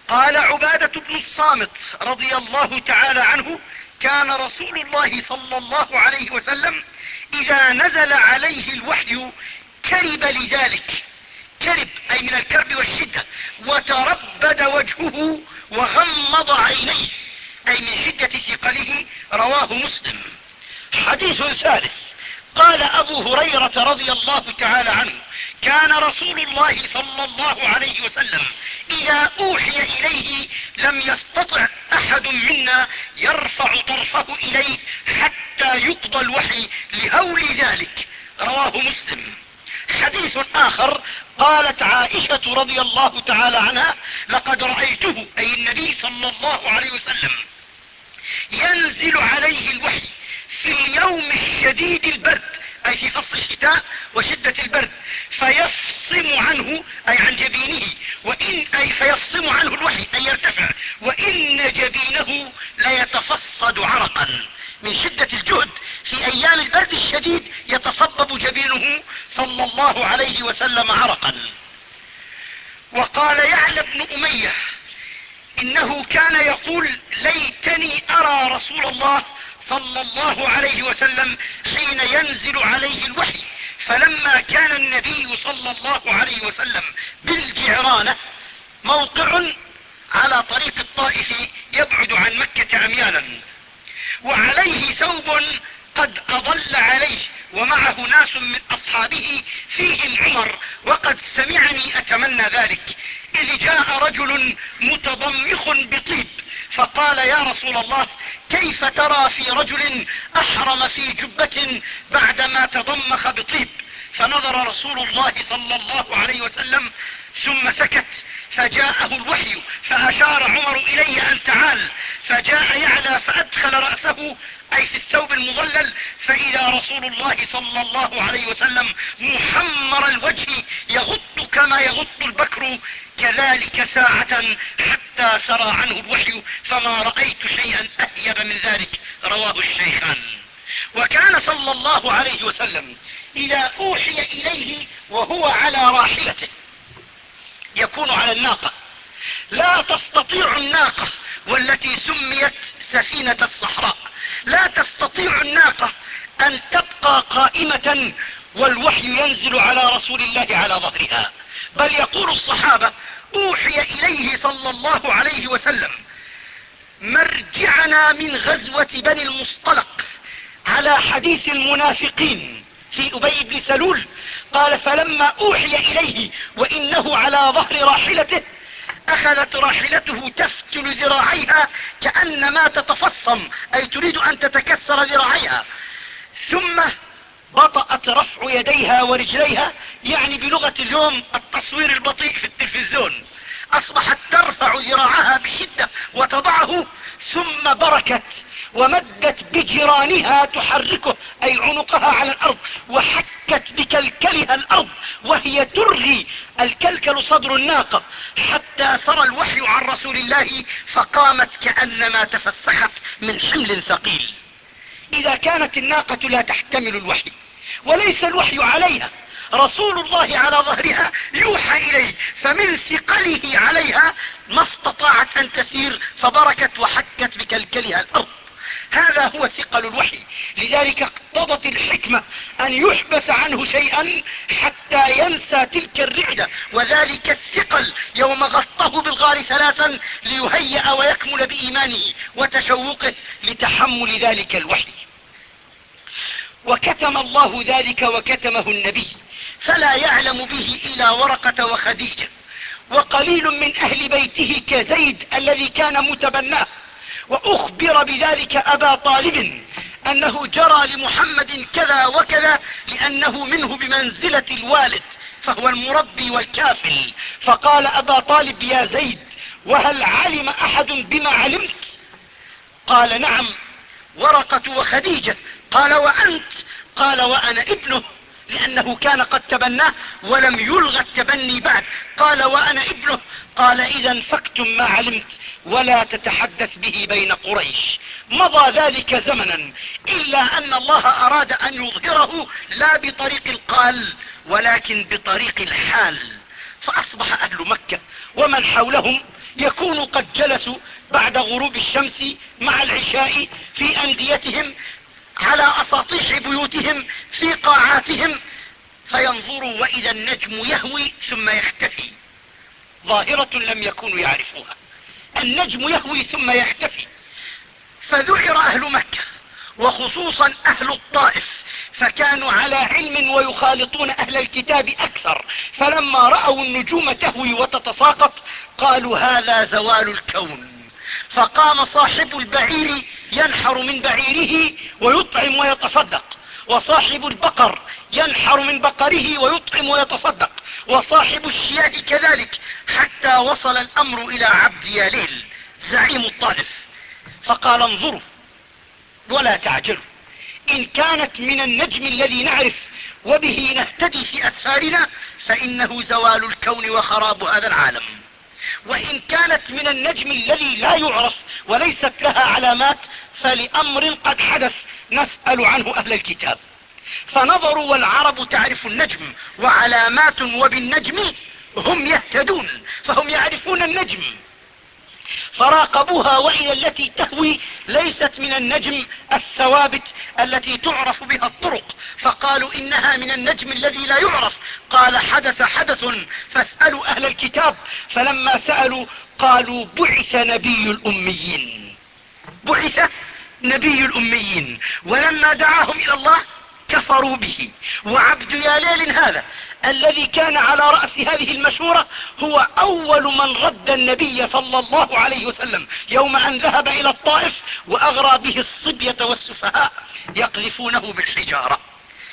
قال عبادة بن الصامت رضي الله تعالى عنه كان رسول الله صلى الله عليه وسلم إذا نزل عليه الوحي كرب لذلك. كرب أي من الكرب والشدة. وتربد وجهه وغمض عينيه. أي من شدة ثقله رواه مسلم. حديث ثالث. قال أبو هريرة رضي الله تعالى عنه كان رسول الله صلى الله عليه وسلم إذا أوحي إليه لم يستطع أحد منا يرفع طرفه إليه حتى يقضى الوحي لهول ذلك. رواه مسلم. حديث آخر قالت عائشة رضي الله تعالى عنها لقد رأيته أي النبي صلى الله عليه وسلم ينزل عليه الوحي في اليوم الشديد البرد أي في فصل الشتاء وشدة البرد فيفصم عنه أي عن جبينه وإن أي فيفصم عنه الوحي أي يرتفع وإن جبينه ليتفصد عرقا. من شدة الجهد في أيام البرد الشديد يتصبب جبينه صلى الله عليه وسلم عرقا. وقال يعلى بن أمية إنه كان يقول ليتني أرى رسول الله صلى الله عليه وسلم حين ينزل عليه الوحي. فلما كان النبي صلى الله عليه وسلم بالجعرانة موقع على طريق الطائف يبعد عن مكة اميالا وعليه ثوب قد أضل عليه ومعه ناس من أصحابه فيهم عمر وقد سمعني أتمنى ذلك. إذ جاء رجل متضمخ بطيب فقال يا رسول الله كيف ترى في رجل أحرم في جبة بعدما تضمخ بطيب؟ فنظر رسول الله صلى الله عليه وسلم ثم سكت فجاءه الوحي فأشار عمر إليه أن تعال فجاء يعلى فأدخل رأسه أي في الثوب المظلل فإذا رسول الله صلى الله عليه وسلم محمر الوجه يغط كما يغط البكر كذلك ساعة حتى سرى عنه الوحي فما رأيت شيئا أهيب من ذلك رواه الشيخان. وكان صلى الله عليه وسلم إذا أوحي إليه وهو على راحلته يكون على الناقة. لا تستطيع الناقة والتي سميت سفينة الصحراء. لا تستطيع الناقة أن تبقى قائمة والوحي ينزل على رسول الله على ظهرها. بل يقول الصحابة أوحي إليه صلى الله عليه وسلم مرجعنا من غزوة بني المصطلق على حديث المنافقين في أبي بن سلول. قال فلما أوحي إليه وإنه على ظهر راحلته أخذت راحلته تفتل ذراعيها كأنما تتفصم أي تريد أن تتكسر ذراعيها. ثم بطأت رفع يديها ورجليها يعني بلغة اليوم التصوير البطيء في التلفزيون. أصبحت ترفع ذراعها بشدة وتضعه ثم بركت ومدت بجرانها تحركه أي عنقها على الأرض وحكت بكلكلها الأرض وهي ترغي الكلكل صدر الناقة حتى سرى الوحي عن رسول الله فقامت كأنما تفسخت من حمل ثقيل. إذا كانت الناقة لا تحتمل الوحي وليس الوحي عليها رسول الله على ظهرها يوحى إليه فمن ثقله عليها ما استطاعت أن تسير فبركت وحكت بكلكلها الأرض. هذا هو ثقل الوحي. لذلك اقتضت الحكمة أن يحبس عنه شيئا حتى ينسى تلك الرعدة. وذلك الثقل يوم غطه بالغار ثلاثا ليهيأ ويكمل بإيمانه وتشوقه لتحمل ذلك الوحي. وكتم الله ذلك وكتمه النبي. فلا يعلم به إلا ورقة وخديجة. وقليل من أهل بيته كزيد الذي كان متبناه. وأخبر بذلك أبا طالب أنه جرى لمحمد كذا وكذا لأنه منه بمنزلة الوالد فهو المربي والكافل. فقال أبا طالب يا زيد وهل علم أحد بما علمت؟ قال نعم ورقة وخديجة. قال وأنت؟ قال وأنا ابنه. لأنه كان قد تبناه ولم يلغى التبني بعد. قال وأنا ابنه. قال إذا فاكتم ما علمت ولا تتحدث به بين قريش. مضى ذلك زمنا إلا أن الله أراد أن يظهره لا بطريق القال ولكن بطريق الحال. فأصبح أهل مكة ومن حولهم يكون قد جلسوا بعد غروب الشمس مع العشاء في أنديتهم على أساطيح بيوتهم في قاعاتهم فينظروا وإذا النجم يهوي ثم يختفي. ظاهرة لم يكونوا يعرفوها. النجم يهوي ثم يختفي. فذعر أهل مكة وخصوصا أهل الطائف فكانوا على علم ويخالطون أهل الكتاب أكثر. فلما رأوا النجوم تهوي وتتساقط قالوا هذا زوال الكون. فقام صاحب البعير ينحر من بعيره ويطعم ويتصدق. وصاحب البقر ينحر من بقره ويطعم ويتصدق. وصاحب الشياه كذلك حتى وصل الأمر إلى عبد ياليل زعيم الطائف. فقال انظروا ولا تعجلوا. إن كانت من النجم الذي نعرف وبه نهتدي في أسفارنا فإنه زوال الكون وخراب هذا العالم. وإن كانت من النجم الذي لا يعرف وليست لها علامات فلأمر قد حدث نسأل عنه أهل الكتاب. فنظروا والعرب تعرف النجم وعلامات وبالنجم هم يهتدون فهم يعرفون النجم. فراقبوها وإذا التي تهوي ليست من النجم الثوابت التي تعرف بها الطرق. فقالوا إنها من النجم الذي لا يعرف. قال حدث حدث فاسألوا أهل الكتاب. فلما سألوا قالوا بعث نبي الأميين. بعث نبي الأميين. ولما دعاهم إلى الله كفروا به. وعبد يا ليل هذا الذي كان على رأس هذه المشورة هو أول من رد النبي صلى الله عليه وسلم يوم أن ذهب إلى الطائف وأغرى به الصبية والسفهاء يقذفونه بالحجارة.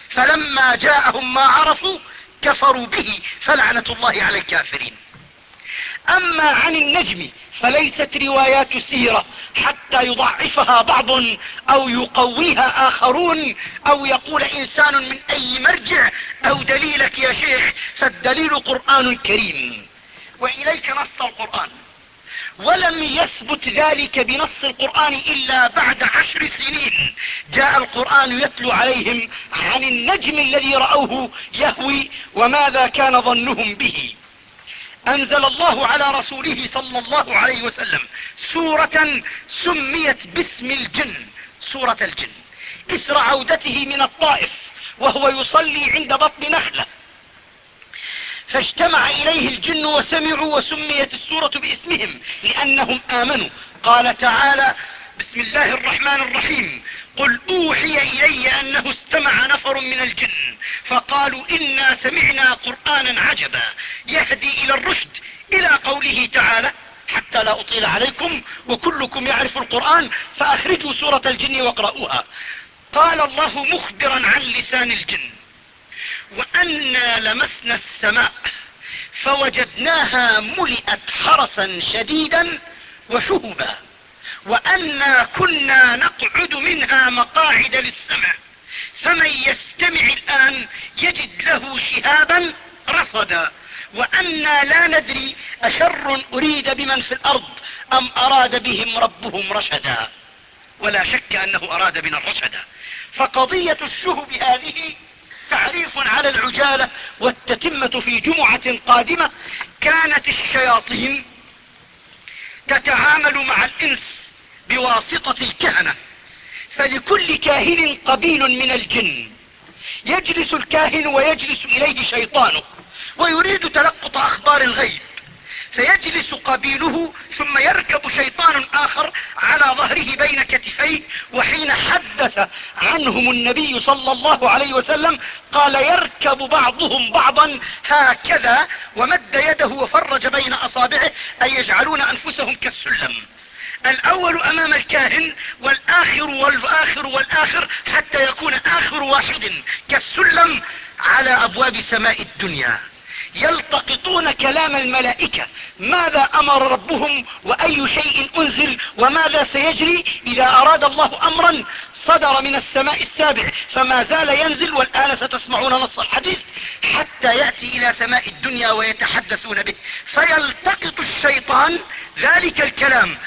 فلما جاءهم ما عرفوا كفروا به فلعنة الله على الكافرين. أما عن النجم فليست روايات سيرة حتى يضعفها بعض أو يقويها آخرون أو يقول إنسان من أي مرجع أو دليلك يا شيخ فالدليل قرآن كريم. وإليك نص القرآن. ولم يثبت ذلك بنص القرآن إلا بعد عشر سنين. جاء القرآن يتلو عليهم عن النجم الذي رأوه يهوي وماذا كان ظنهم به. أنزل الله على رسوله صلى الله عليه وسلم سورة سميت باسم الجن سورة الجن. إثر عودته من الطائف وهو يصلي عند بطن نخلة. فاجتمع إليه الجن وسمعوا وسميت السورة باسمهم لأنهم آمنوا. قال تعالى بسم الله الرحمن الرحيم. قل أوحي إلي أنه استمع نفر من الجن فقالوا إنا سمعنا قرآنا عجبا يهدي إلى الرشد إلى قوله تعالى حتى لا أطيل عليكم وكلكم يعرف القرآن فأخرجوا سورة الجن واقرأوها قال الله مخبرا عن لسان الجن وأنا لمسنا السماء فوجدناها ملئت حرسا شديدا وشهبا. وأنا كنا نقعد منها مقاعد للسمع فمن يستمع الآن يجد له شهابا رصدا. وأنا لا ندري أشر أريد بمن في الأرض أم أراد بهم ربهم رشدا. ولا شك أنه أراد بنا الرشدا فقضية الشهب هذه تعريف على العجالة والتتمة في جمعة قادمة. كانت الشياطين تتعامل مع الإنس بواسطة الكهنة. فلكل كاهن قبيل من الجن. يجلس الكاهن ويجلس إليه شيطانه ويريد تلقط أخبار الغيب. فيجلس قبيله ثم يركب شيطان آخر على ظهره بين كتفيه وحين حدث عنهم النبي صلى الله عليه وسلم قال يركب بعضهم بعضا هكذا. ومد يده وفرج بين أصابعه أي يجعلون أنفسهم كالسلم. الأول أمام الكاهن والآخر والآخر والآخر حتى يكون آخر واحد كالسلم على أبواب سماء الدنيا. يلتقطون كلام الملائكة. ماذا أمر ربهم وأي شيء أنزل وماذا سيجري إذا أراد الله أمرا صدر من السماء السابع. فما زال ينزل والآن ستسمعون نص الحديث حتى يأتي إلى سماء الدنيا ويتحدثون به. فيلتقط الشيطان ذلك الكلام.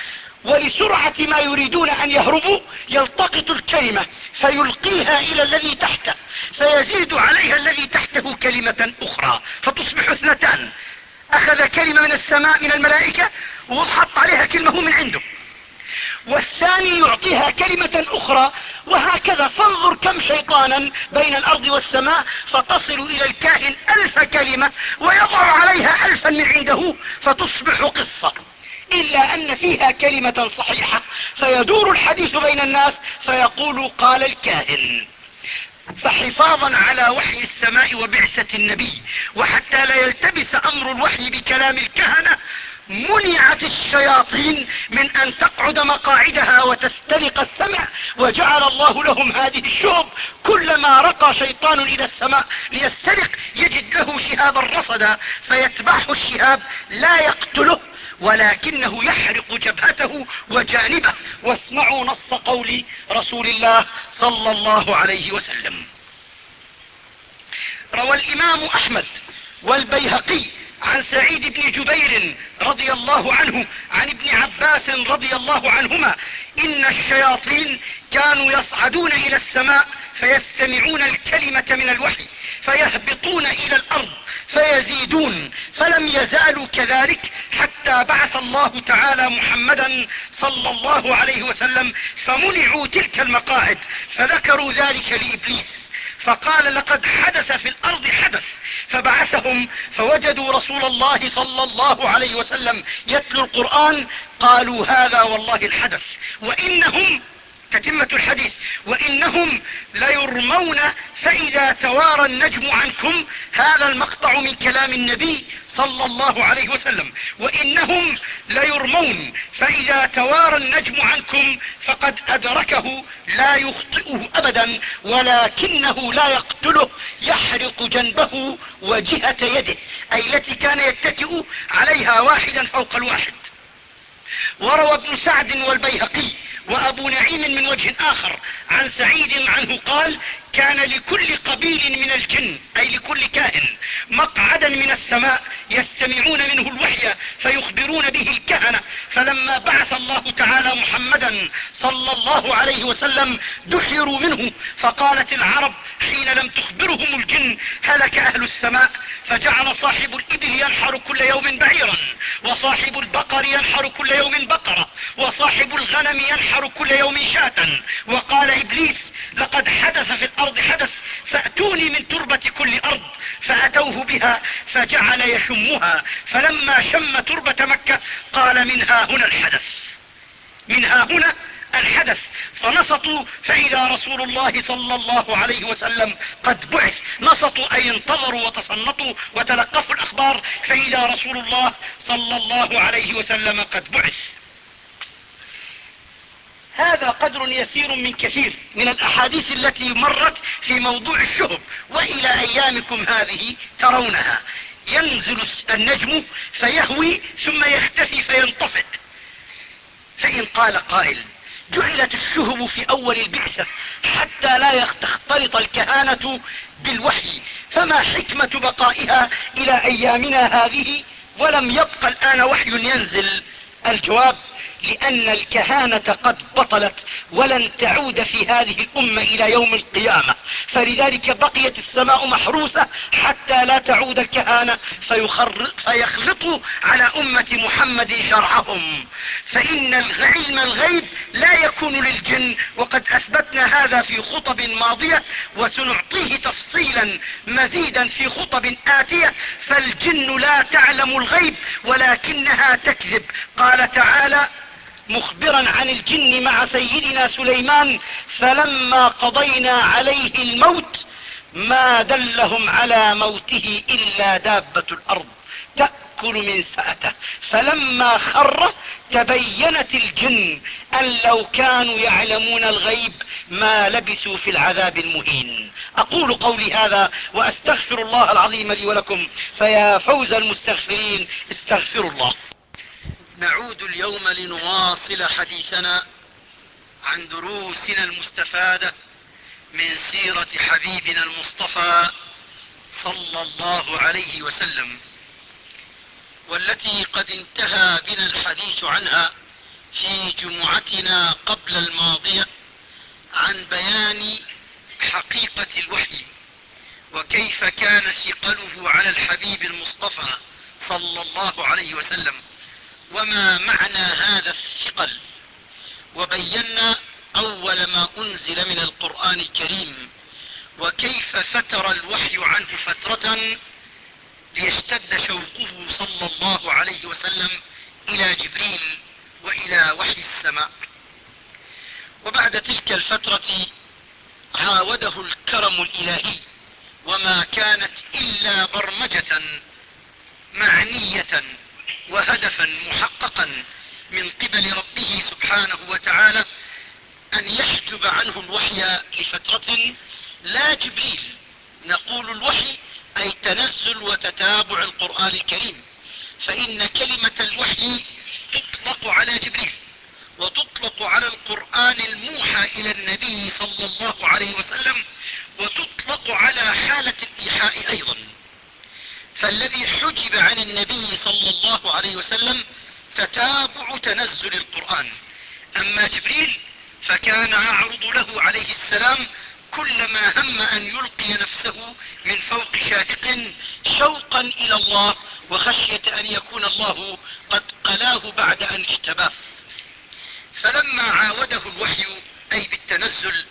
ولسرعة ما يريدون أن يهربوا يلتقط الكلمة فيلقيها إلى الذي تحته فيزيد عليها الذي تحته كلمة أخرى فتصبح اثنتان. أخذ كلمة من السماء من الملائكة وحط عليها كلمة من عنده. والثاني يعطيها كلمة أخرى وهكذا فانظر كم شيطانا بين الأرض والسماء فتصل إلى الكاهن ألف كلمة ويضع عليها ألفا من عنده فتصبح قصة. إلا أن فيها كلمة صحيحة. فيدور الحديث بين الناس فيقول قال الكاهن. فحفاظا على وحي السماء وبعثة النبي وحتى لا يلتبس أمر الوحي بكلام الكهنة منعت الشياطين من أن تقعد مقاعدها وتستلق السمع وجعل الله لهم هذه الشهب كلما رقى شيطان إلى السماء ليستلق يجد له شهابا رصدا فيتبعه الشهاب لا يقتله. ولكنه يحرق جبهته وجانبه. واسمعوا نص قول رسول الله صلى الله عليه وسلم. روى الإمام أحمد والبيهقي عن سعيد بن جبير رضي الله عنه عن ابن عباس رضي الله عنهما إن الشياطين كانوا يصعدون إلى السماء فيستمعون الكلمة من الوحي فيهبطون إلى الأرض فيزيدون فلم يزالوا كذلك حتى بعث الله تعالى محمدا صلى الله عليه وسلم فمنعوا تلك المقاعد فذكروا ذلك لإبليس فقال لقد حدث في الأرض حدث فبعثهم فوجدوا رسول الله صلى الله عليه وسلم يتلو القرآن قالوا هذا والله الحدث وإنهم تتمة الحديث. وإنهم ليرمون فإذا توارى النجم عنكم هذا المقطع من كلام النبي صلى الله عليه وسلم. وإنهم ليرمون فإذا توارى النجم عنكم فقد أدركه لا يخطئه أبدا ولكنه لا يقتله يحرق جنبه وجهة يده. أي التي كان يتكئ عليها واحدا فوق الواحد. وروى ابن سعد والبيهقي وابو نعيم من وجه آخر عن سعيد عنه قال كان لكل قبيل من الجن أي لكل كائن مقعدا من السماء يستمعون منه الوحي فيخبرون به الكهنة. فلما بعث الله تعالى محمدا صلى الله عليه وسلم دحروا منه فقالت العرب حين لم تخبرهم الجن هلك أهل السماء فجعل صاحب الإبل ينحر كل يوم بعيرا وصاحب البقر ينحر كل يوم بقرة وصاحب الغنم ينحر كل يوم شاة. وقال إبليس لقد حدث في الأرض حدث ائتوني من تربة كل أرض فأتوه بها فجعل يشمها فلما شم تربة مكة قال من ها هنا الحدث. من ها هنا الحدث. فنصتوا فإذا رسول الله صلى الله عليه وسلم قد بعث نصتوا أي انتظروا وتصنطوا وتلقفوا الأخبار فإذا رسول الله صلى الله عليه وسلم قد بعث. هذا قدر يسير من كثير من الأحاديث التي مرت في موضوع الشهب وإلى أيامكم هذه ترونها. ينزل النجم فيهوي ثم يختفي فينطفئ. فإن قال قائل جعلت الشهب في أول البعثة حتى لا تختلط الكهانة بالوحي فما حكمة بقائها إلى أيامنا هذه؟ ولم يبق الآن وحي ينزل. الجواب لأن الكهانة قد بطلت ولن تعود في هذه الأمة إلى يوم القيامة. فلذلك بقيت السماء محروسة حتى لا تعود الكهانة فيخلطوا على أمة محمد شرعهم. فإن علم الغيب لا يكون للجن وقد أثبتنا هذا في خطب ماضية وسنعطيه تفصيلا مزيدا في خطب آتية. فالجن لا تعلم الغيب ولكنها تكذب. قال تعالى مخبرا عن الجن مع سيدنا سليمان فلما قضينا عليه الموت ما دلهم على موته إلا دابة الأرض تأكل من سأته. فلما خر تبينت الجن أن لو كانوا يعلمون الغيب ما لبثوا في العذاب المهين. أقول قولي هذا وأستغفر الله العظيم لي ولكم فيا فوز المستغفرين استغفروا الله. نعود اليوم لنواصل حديثنا عن دروسنا المستفادة من سيرة حبيبنا المصطفى صلى الله عليه وسلم والتي قد انتهى بنا الحديث عنها في جمعتنا قبل الماضية عن بيان حقيقة الوحي وكيف كان ثقله على الحبيب المصطفى صلى الله عليه وسلم. وما معنى هذا الثقل؟ وبينا أول ما أنزل من القرآن الكريم وكيف فتر الوحي عنه فترة ليشتد شوقه صلى الله عليه وسلم إلى جبريل وإلى وحي السماء. وبعد تلك الفترة عاوده الكرم الإلهي وما كانت إلا برمجة معنية وهدفا محققا من قبل ربه سبحانه وتعالى أن يحجب عنه الوحي لفترة لا جبريل. نقول الوحي أي تنزل وتتابع القرآن الكريم. فإن كلمة الوحي تطلق على جبريل وتطلق على القرآن الموحى إلى النبي صلى الله عليه وسلم وتطلق على حالة الإيحاء أيضا. فالذي حجب عن النبي صلى الله عليه وسلم تتابع تنزل القرآن. أما جبريل فكان يعرض له عليه السلام كلما هم أن يلقي نفسه من فوق شاهق شوقا إلى الله وخشية أن يكون الله قد قلاه بعد أن اجتباه. فلما عاوده الوحي أي بالتنزل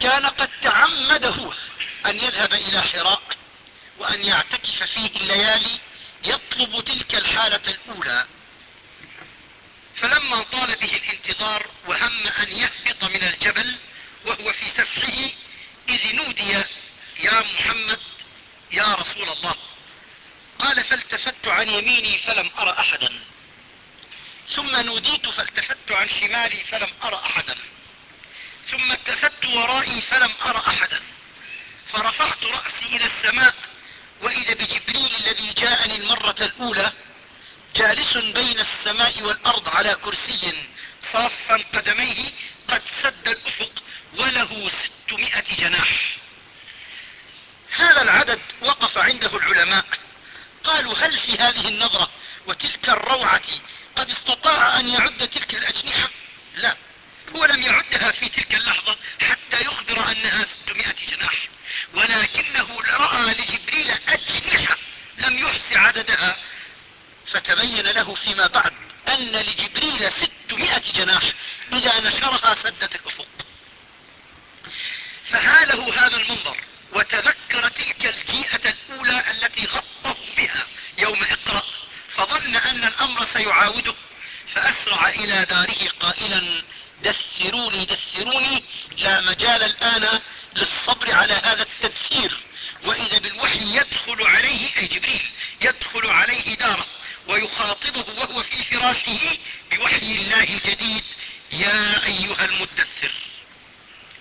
كان قد تعمد هو أن يذهب إلى حراء. وأن يعتكف فيه الليالي يطلب تلك الحالة الأولى. فلما طال به الانتظار وهم أن يهبط من الجبل وهو في سفحه إذ نودي يا محمد يا رسول الله. قال فالتفت عن يميني فلم أر أحدا. ثم نوديت فالتفت عن شمالي فلم أر أحدا. ثم التفت ورائي فلم أر أحدا. فرفعت رأسي إلى السماء وإذا بجبريل الذي جاءني المرة الأولى جالس بين السماء والأرض على كرسي صافا قدميه قد سد الأفق وله ستمائة جناح. هذا العدد وقف عنده العلماء. قالوا هل في هذه النظرة وتلك الروعة قد استطاع أن يعد تلك الأجنحة؟ لا هو لم يعدها في تلك اللحظة حتى يخبر أنها ستمائة جناح. ولكنه رأى لجبريل أجنحة لم يحص عددها. فتبين له فيما بعد أن لجبريل ستمائة جناح إذا نشرها سدت الأفق. فهال له هذا المنظر وتذكر تلك الجيئة الأولى التي غطه بها يوم إقرأ. فظن أن الأمر سيعاوده فأسرع إلى داره قائلا دثروني دثروني لا مجال الآن للصبر على هذا التدثير. وإذا بالوحي يدخل عليه أي جبريل يدخل عليه دارة ويخاطبه وهو في فراشه بوحي الله جديد يا أيها المدثر.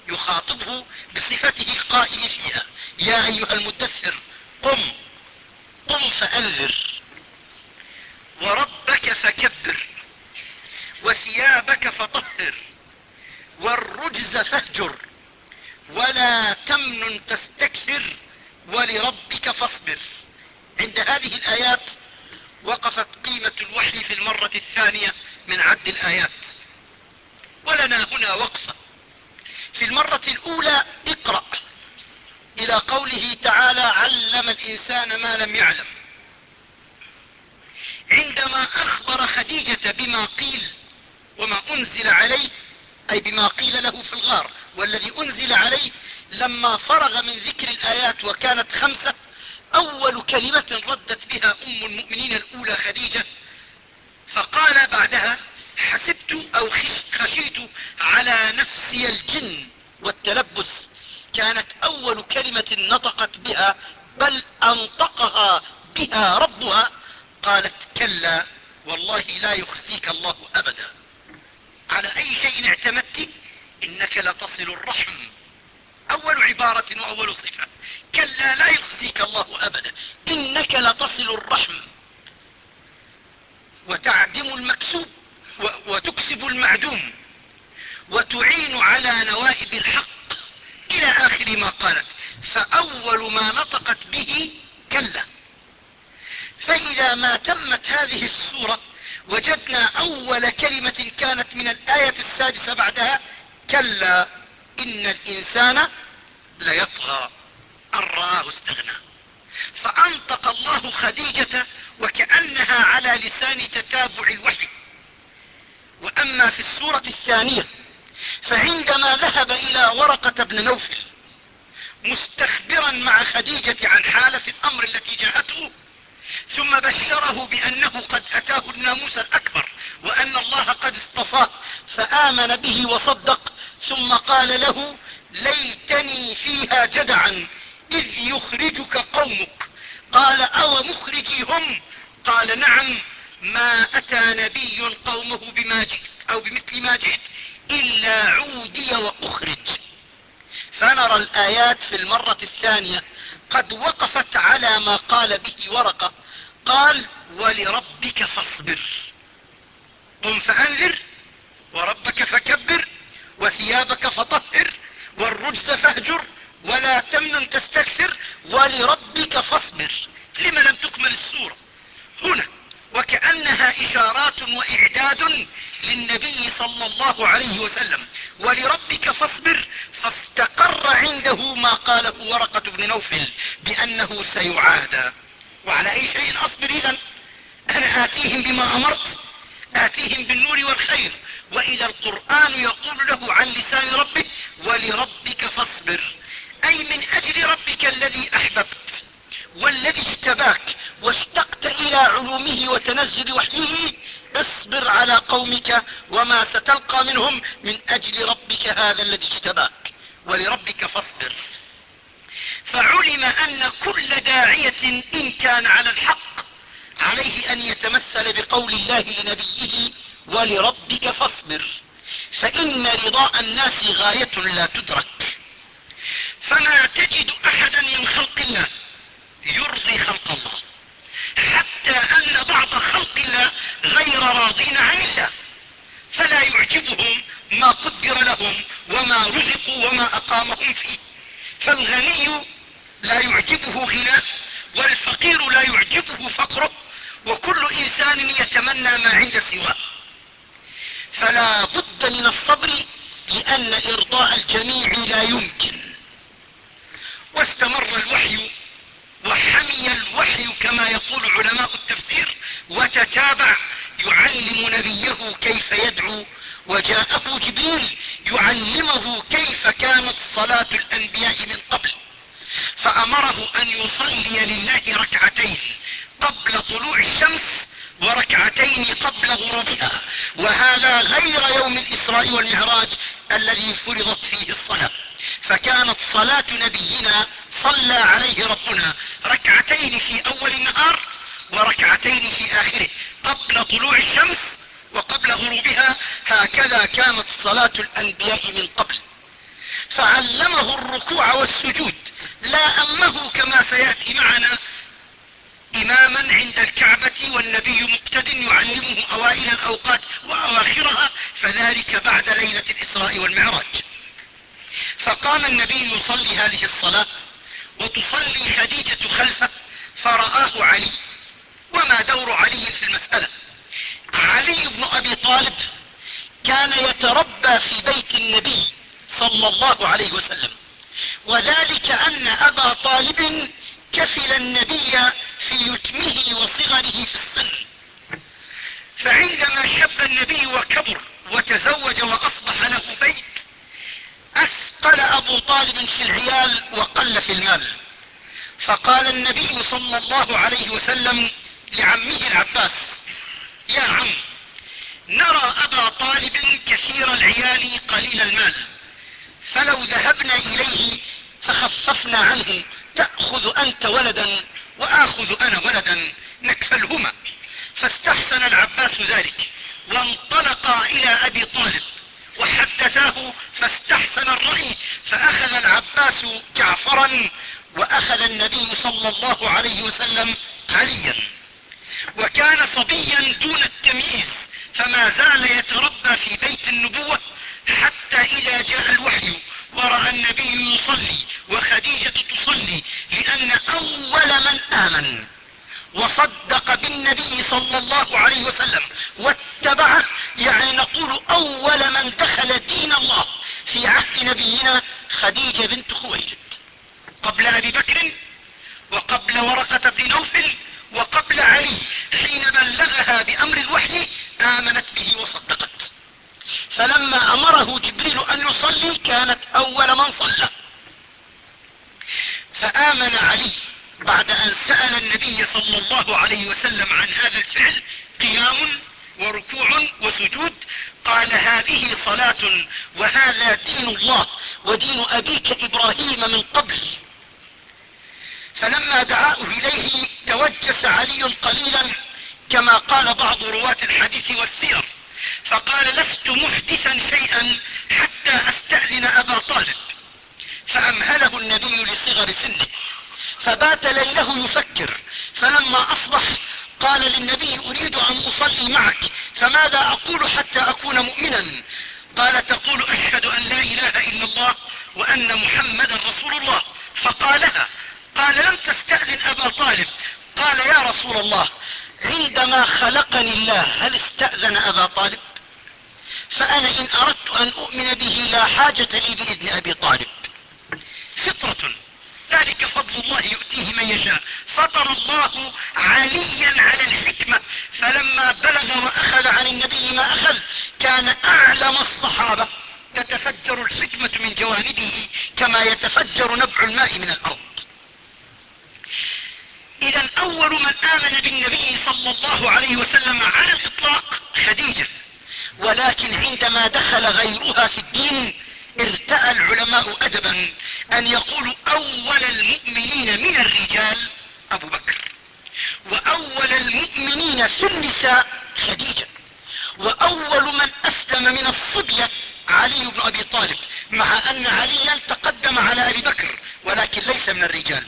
يخاطبه بصفته القائم فيها. يا أيها المدثر قم قم فأنذر. وربك فكبر وثيابك فطهر. والرجز فاهجر ولا تمنن تستكثر ولربك فاصبر. عند هذه الآيات وقفت قيمة الوحي في المرة الثانية من عد الآيات. ولنا هنا وقفة. في المرة الأولى اقرأ إلى قوله تعالى علم الإنسان ما لم يعلم. عندما أخبر خديجة بما قيل وما أنزل عليه أي بما قيل له في الغار والذي أنزل عليه لما فرغ من ذكر الآيات وكانت خمسة أول كلمة ردت بها أم المؤمنين الأولى خديجة فقال بعدها حسبت أو خشيت على نفسي الجن والتلبس. كانت أول كلمة نطقت بها بل أنطقها بها ربها. قالت كلا والله لا يخزيك الله أبدا. على أي شيء اعتمدت إنك لتصل الرحم. أول عبارة وأول صفة. كلا لا يخزيك الله أبدا. إنك لتصل الرحم. وتعدم المكسوب وتكسب المعدوم. وتعين على نوائب الحق إلى آخر ما قالت. فأول ما نطقت به كلا. فإذا ما تمت هذه السورة وجدنا أول كلمة كانت من الآية السادسة بعدها كلا إن الإنسان ليطغى. أن رآه استغنى. فأنطق الله خديجة وكأنها على لسان تتابع الوحي. وأما في السورة الثانية فعندما ذهب إلى ورقة بن نوفل مستخبرا مع خديجة عن حالة الأمر التي جاءته ثم بشره بأنه قد أتاه الناموس الأكبر وأن الله قد اصطفاه فآمن به وصدق ثم قال له ليتني فيها جدعا إذ يخرجك قومك قال أو مخرجي هم قال نعم ما أتى نبي قومه بما جئت أو بمثل ما جئت إلا عودي وأخرج فنرى الآيات في المرة الثانية قد وقفت على ما قال به ورقة. قال ولربك فاصبر. قم فأنذر وربك فكبر وثيابك فطهر والرجز فاهجر ولا تمنن تستكثر ولربك فاصبر. لم لم تكمل السورة. هنا وكأنها إشارات وإعداد للنبي صلى الله عليه وسلم. ولربك فاصبر فاستقر عنده ما قاله ورقة بن نوفل بأنه سيعادى وعلى أي شيء أصبر إذا؟ أنا آتيهم بما أمرت آتيهم بالنور والخير. وإذا القرآن يقول له عن لسان ربه ولربك فاصبر. أي من أجل ربك الذي أحببت والذي اجتباك واشتقت إلى علومه وتنزل وحيه اصبر على قومك وما ستلقى منهم من أجل ربك هذا الذي اجتباك. ولربك فاصبر. فعلم أن كل داعية إن كان على الحق عليه أن يتمثل بقول الله لنبيه ولربك فاصبر. فإن رضاء الناس غاية لا تدرك. فما تجد أحدا من خلق الله يرضي خلق الله. حتى أن بعض خلق الله غير راضين عن الله. فلا يعجبهم ما قدر لهم وما رزقوا وما أقامهم فيه. فالغني لا يعجبه غناه والفقير لا يعجبه فقره وكل إنسان يتمنى ما عند سواه. فلا بد من الصبر لأن إرضاء الجميع لا يمكن. واستمر الوحي وحمي الوحي كما يقول علماء التفسير وتتابع يعلم نبيه كيف يدعو وجاءه جبريل يعلمه كيف كانت صلاة الأنبياء من قبل. فأمره أن يصلي لله ركعتين قبل طلوع الشمس وركعتين قبل غروبها. وهذا غير يوم الإسراء والمعراج الذي فرضت فيه الصلاة. فكانت صلاة نبينا صلى عليه ربنا ركعتين في أول النهار وركعتين في آخره قبل طلوع الشمس وقبل غروبها هكذا كانت صلاة الأنبياء من قبل. فعلمه الركوع والسجود لا أمه كما سيأتي معنا إماما عند الكعبة والنبي مقتد يعلمه أوائل الأوقات وأواخرها فذلك بعد ليلة الإسراء والمعراج. فقام النبي يصلي هذه الصلاة وتصلي خديجة خلفه فرآه علي وما دور علي في المسألة. علي بن أبي طالب كان يتربى في بيت النبي صلى الله عليه وسلم. وذلك أن أبا طالب كفل النبي في يتمه وصغره في السن. فعندما شب النبي وكبر وتزوج وأصبح له بيت أثقل أبو طالب في العيال وقل في المال. فقال النبي صلى الله عليه وسلم لعمه العباس يا عم نرى أبا طالب كثير العيال قليل المال فلو ذهبنا إليه فخففنا عنه تأخذ أنت ولدا وآخذ أنا ولدا نكفلهما. فاستحسن العباس ذلك وانطلقا إلى أبي طالب وحدثاه فاستحسن الرأي فأخذ العباس جعفرا وأخذ النبي صلى الله عليه وسلم عليا. وكان صبيا دون التمييز فما زال يتربى في بيت النبوة حتى إذا جاء الوحي ورأى النبي يصلي وخديجة تصلي لأن أول من آمن وصدق بالنبي صلى الله عليه وسلم واتبعه يعني نقول أول من دخل دين الله في عهد نبينا خديجة بنت خويلد. قبل أبي بكر وقبل ورقة بن نوفل وقبل علي حين بلغها بأمر الوحي آمنت به وصدقت. فلما أمره جبريل أن يصلي كانت أول من صلى. فآمن علي بعد أن سأل النبي صلى الله عليه وسلم عن هذا الفعل قيام وركوع وسجود. قال هذه صلاة وهذا دين الله ودين أبيك إبراهيم من قبل. فلما دعاه إليه توجس علي قليلا كما قال بعض رواة الحديث والسير فقال لست محدثا شيئا حتى أستأذن أبا طالب. فأمهله النبي لصغر سنه. فبات ليله يفكر فلما أصبح قال للنبي أريد أن أصلي معك فماذا أقول حتى أكون مؤمنا؟ قال تقول أشهد أن لا إله إلا الله وأن محمدا رسول الله. فقالها قال لم تستأذن أبا طالب. قال يا رسول الله عندما خلقني الله هل استأذن أبا طالب؟ فأنا إن أردت أن أؤمن به لا حاجة لي بإذن أبي طالب. فطرة. ذلك فضل الله يؤتيه من يشاء. فطر الله عليا على الحكمة. فلما بلغ وأخذ عن النبي ما أخذ كان أعلم الصحابة. تتفجر الحكمة من جوانبه كما يتفجر نبع الماء من الأرض. إذا أول من آمن بالنبي صلى الله عليه وسلم على الإطلاق خديجة. ولكن عندما دخل غيرها في الدين ارتأى العلماء أدبا أن يقولوا أول المؤمنين من الرجال أبو بكر وأول المؤمنين في النساء خديجة وأول من أسلم من الصبية علي بن أبي طالب مع أن عليا تقدم على أبي بكر ولكن ليس من الرجال.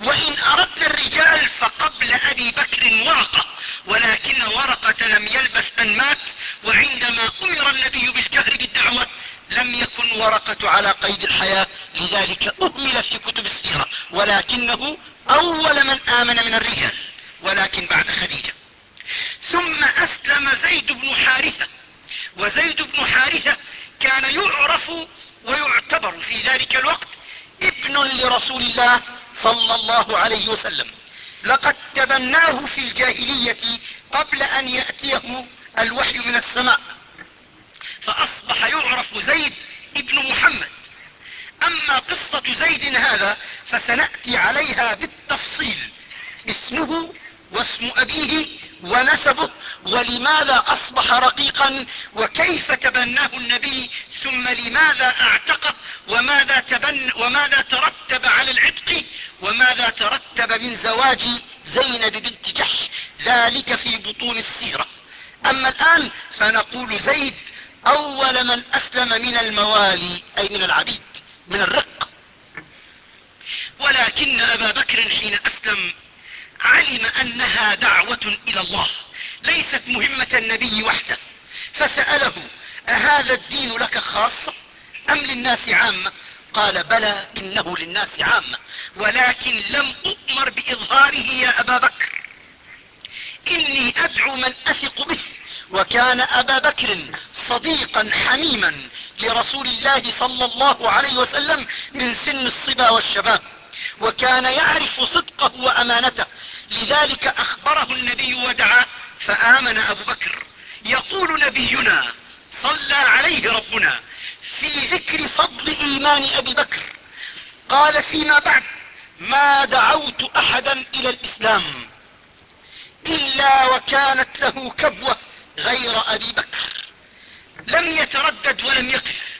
وإن أردنا الرجال فقبل أبي بكر ورقة ولكن ورقة لم يلبث أن مات وعندما أمر النبي بالجهر بالدعوة لم يكن ورقة على قيد الحياة لذلك أهمل في كتب السيرة ولكنه أول من آمن من الرجال ولكن بعد خديجة. ثم أسلم زيد بن حارثة وزيد بن حارثة كان يعرف ويعتبر في ذلك الوقت ابن لرسول الله صلى الله عليه وسلم. لقد تبناه في الجاهلية قبل أن يأتيه الوحي من السماء. فأصبح يعرف زيد ابن محمد. أما قصة زيد هذا فسنأتي عليها بالتفصيل. اسمه واسم أبيه ونسبه ولماذا أصبح رقيقا؟ وكيف تبناه النبي؟ ثم لماذا اعتقه؟ وماذا, تبن وماذا ترتب على العتق؟ وماذا ترتب من زواج زينب بنت جحش؟ ذلك في بطون السيرة. أما الآن فنقول زيد أول من أسلم من الموالي أي من العبيد من الرق. ولكن أبا بكر حين أسلم علم أنها دعوة إلى الله ليست مهمة النبي وحده. فسأله أهذا الدين لك خاصة أم للناس عامة؟ قال بلى إنه للناس عامة ولكن لم أؤمر بإظهاره يا أبا بكر. إني أدعو من أثق به وكان أبا بكر صديقا حميما لرسول الله صلى الله عليه وسلم من سن الصبا والشباب وكان يعرف صدقه وأمانته. لذلك أخبره النبي ودعا فآمن أبو بكر. يقول نبينا صلى عليه ربنا في ذكر فضل إيمان أبي بكر قال فيما بعد ما دعوت أحدا إلى الإسلام إلا وكانت له كبوة غير أبي بكر. لم يتردد ولم يقف.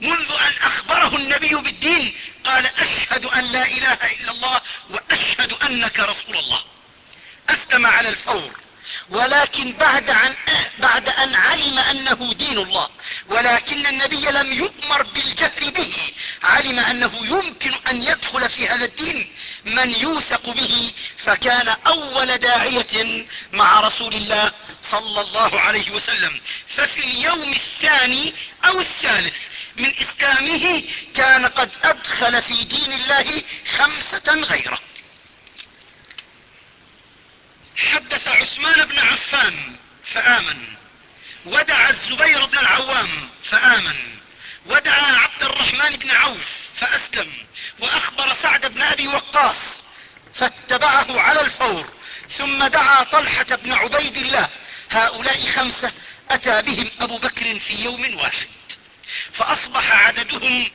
منذ أن أخبره النبي بالدين قال أشهد أن لا إله إلا الله وأشهد أنك رسول الله. أسلم على الفور. ولكن بعد, عن بعد أن علم أنه دين الله ولكن النبي لم يؤمر بالجهر به علم أنه يمكن أن يدخل في هذا الدين من يوثق به فكان أول داعية مع رسول الله صلى الله عليه وسلم. ففي اليوم الثاني أو الثالث من إسلامه كان قد أدخل في دين الله خمسة غيره. حدث عثمان بن عفان فآمن. ودعا الزبير بن العوام فآمن. ودعا عبد الرحمن بن عوف فأسلم. وأخبر سعد بن أبي وقاص فاتبعه على الفور. ثم دعا طلحة بن عبيد الله. هؤلاء خمسة أتى بهم أبو بكر في يوم واحد. فأصبح عددهم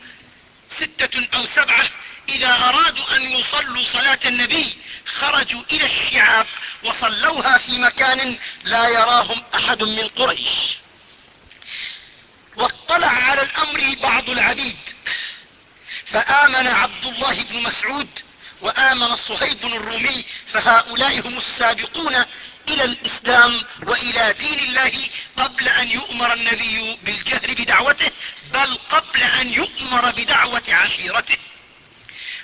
ستة أو سبعة. إذا أرادوا أن يصلوا صلاة النبي خرجوا إلى الشعاب وصلوها في مكان لا يراهم أحد من قريش. واطلع على الأمر بعض العبيد. فآمن عبد الله بن مسعود وآمن صهيب الرومي فهؤلاء هم السابقون إلى الإسلام وإلى دين الله قبل أن يؤمر النبي بالجهر بدعوته بل قبل أن يؤمر بدعوة عشيرته.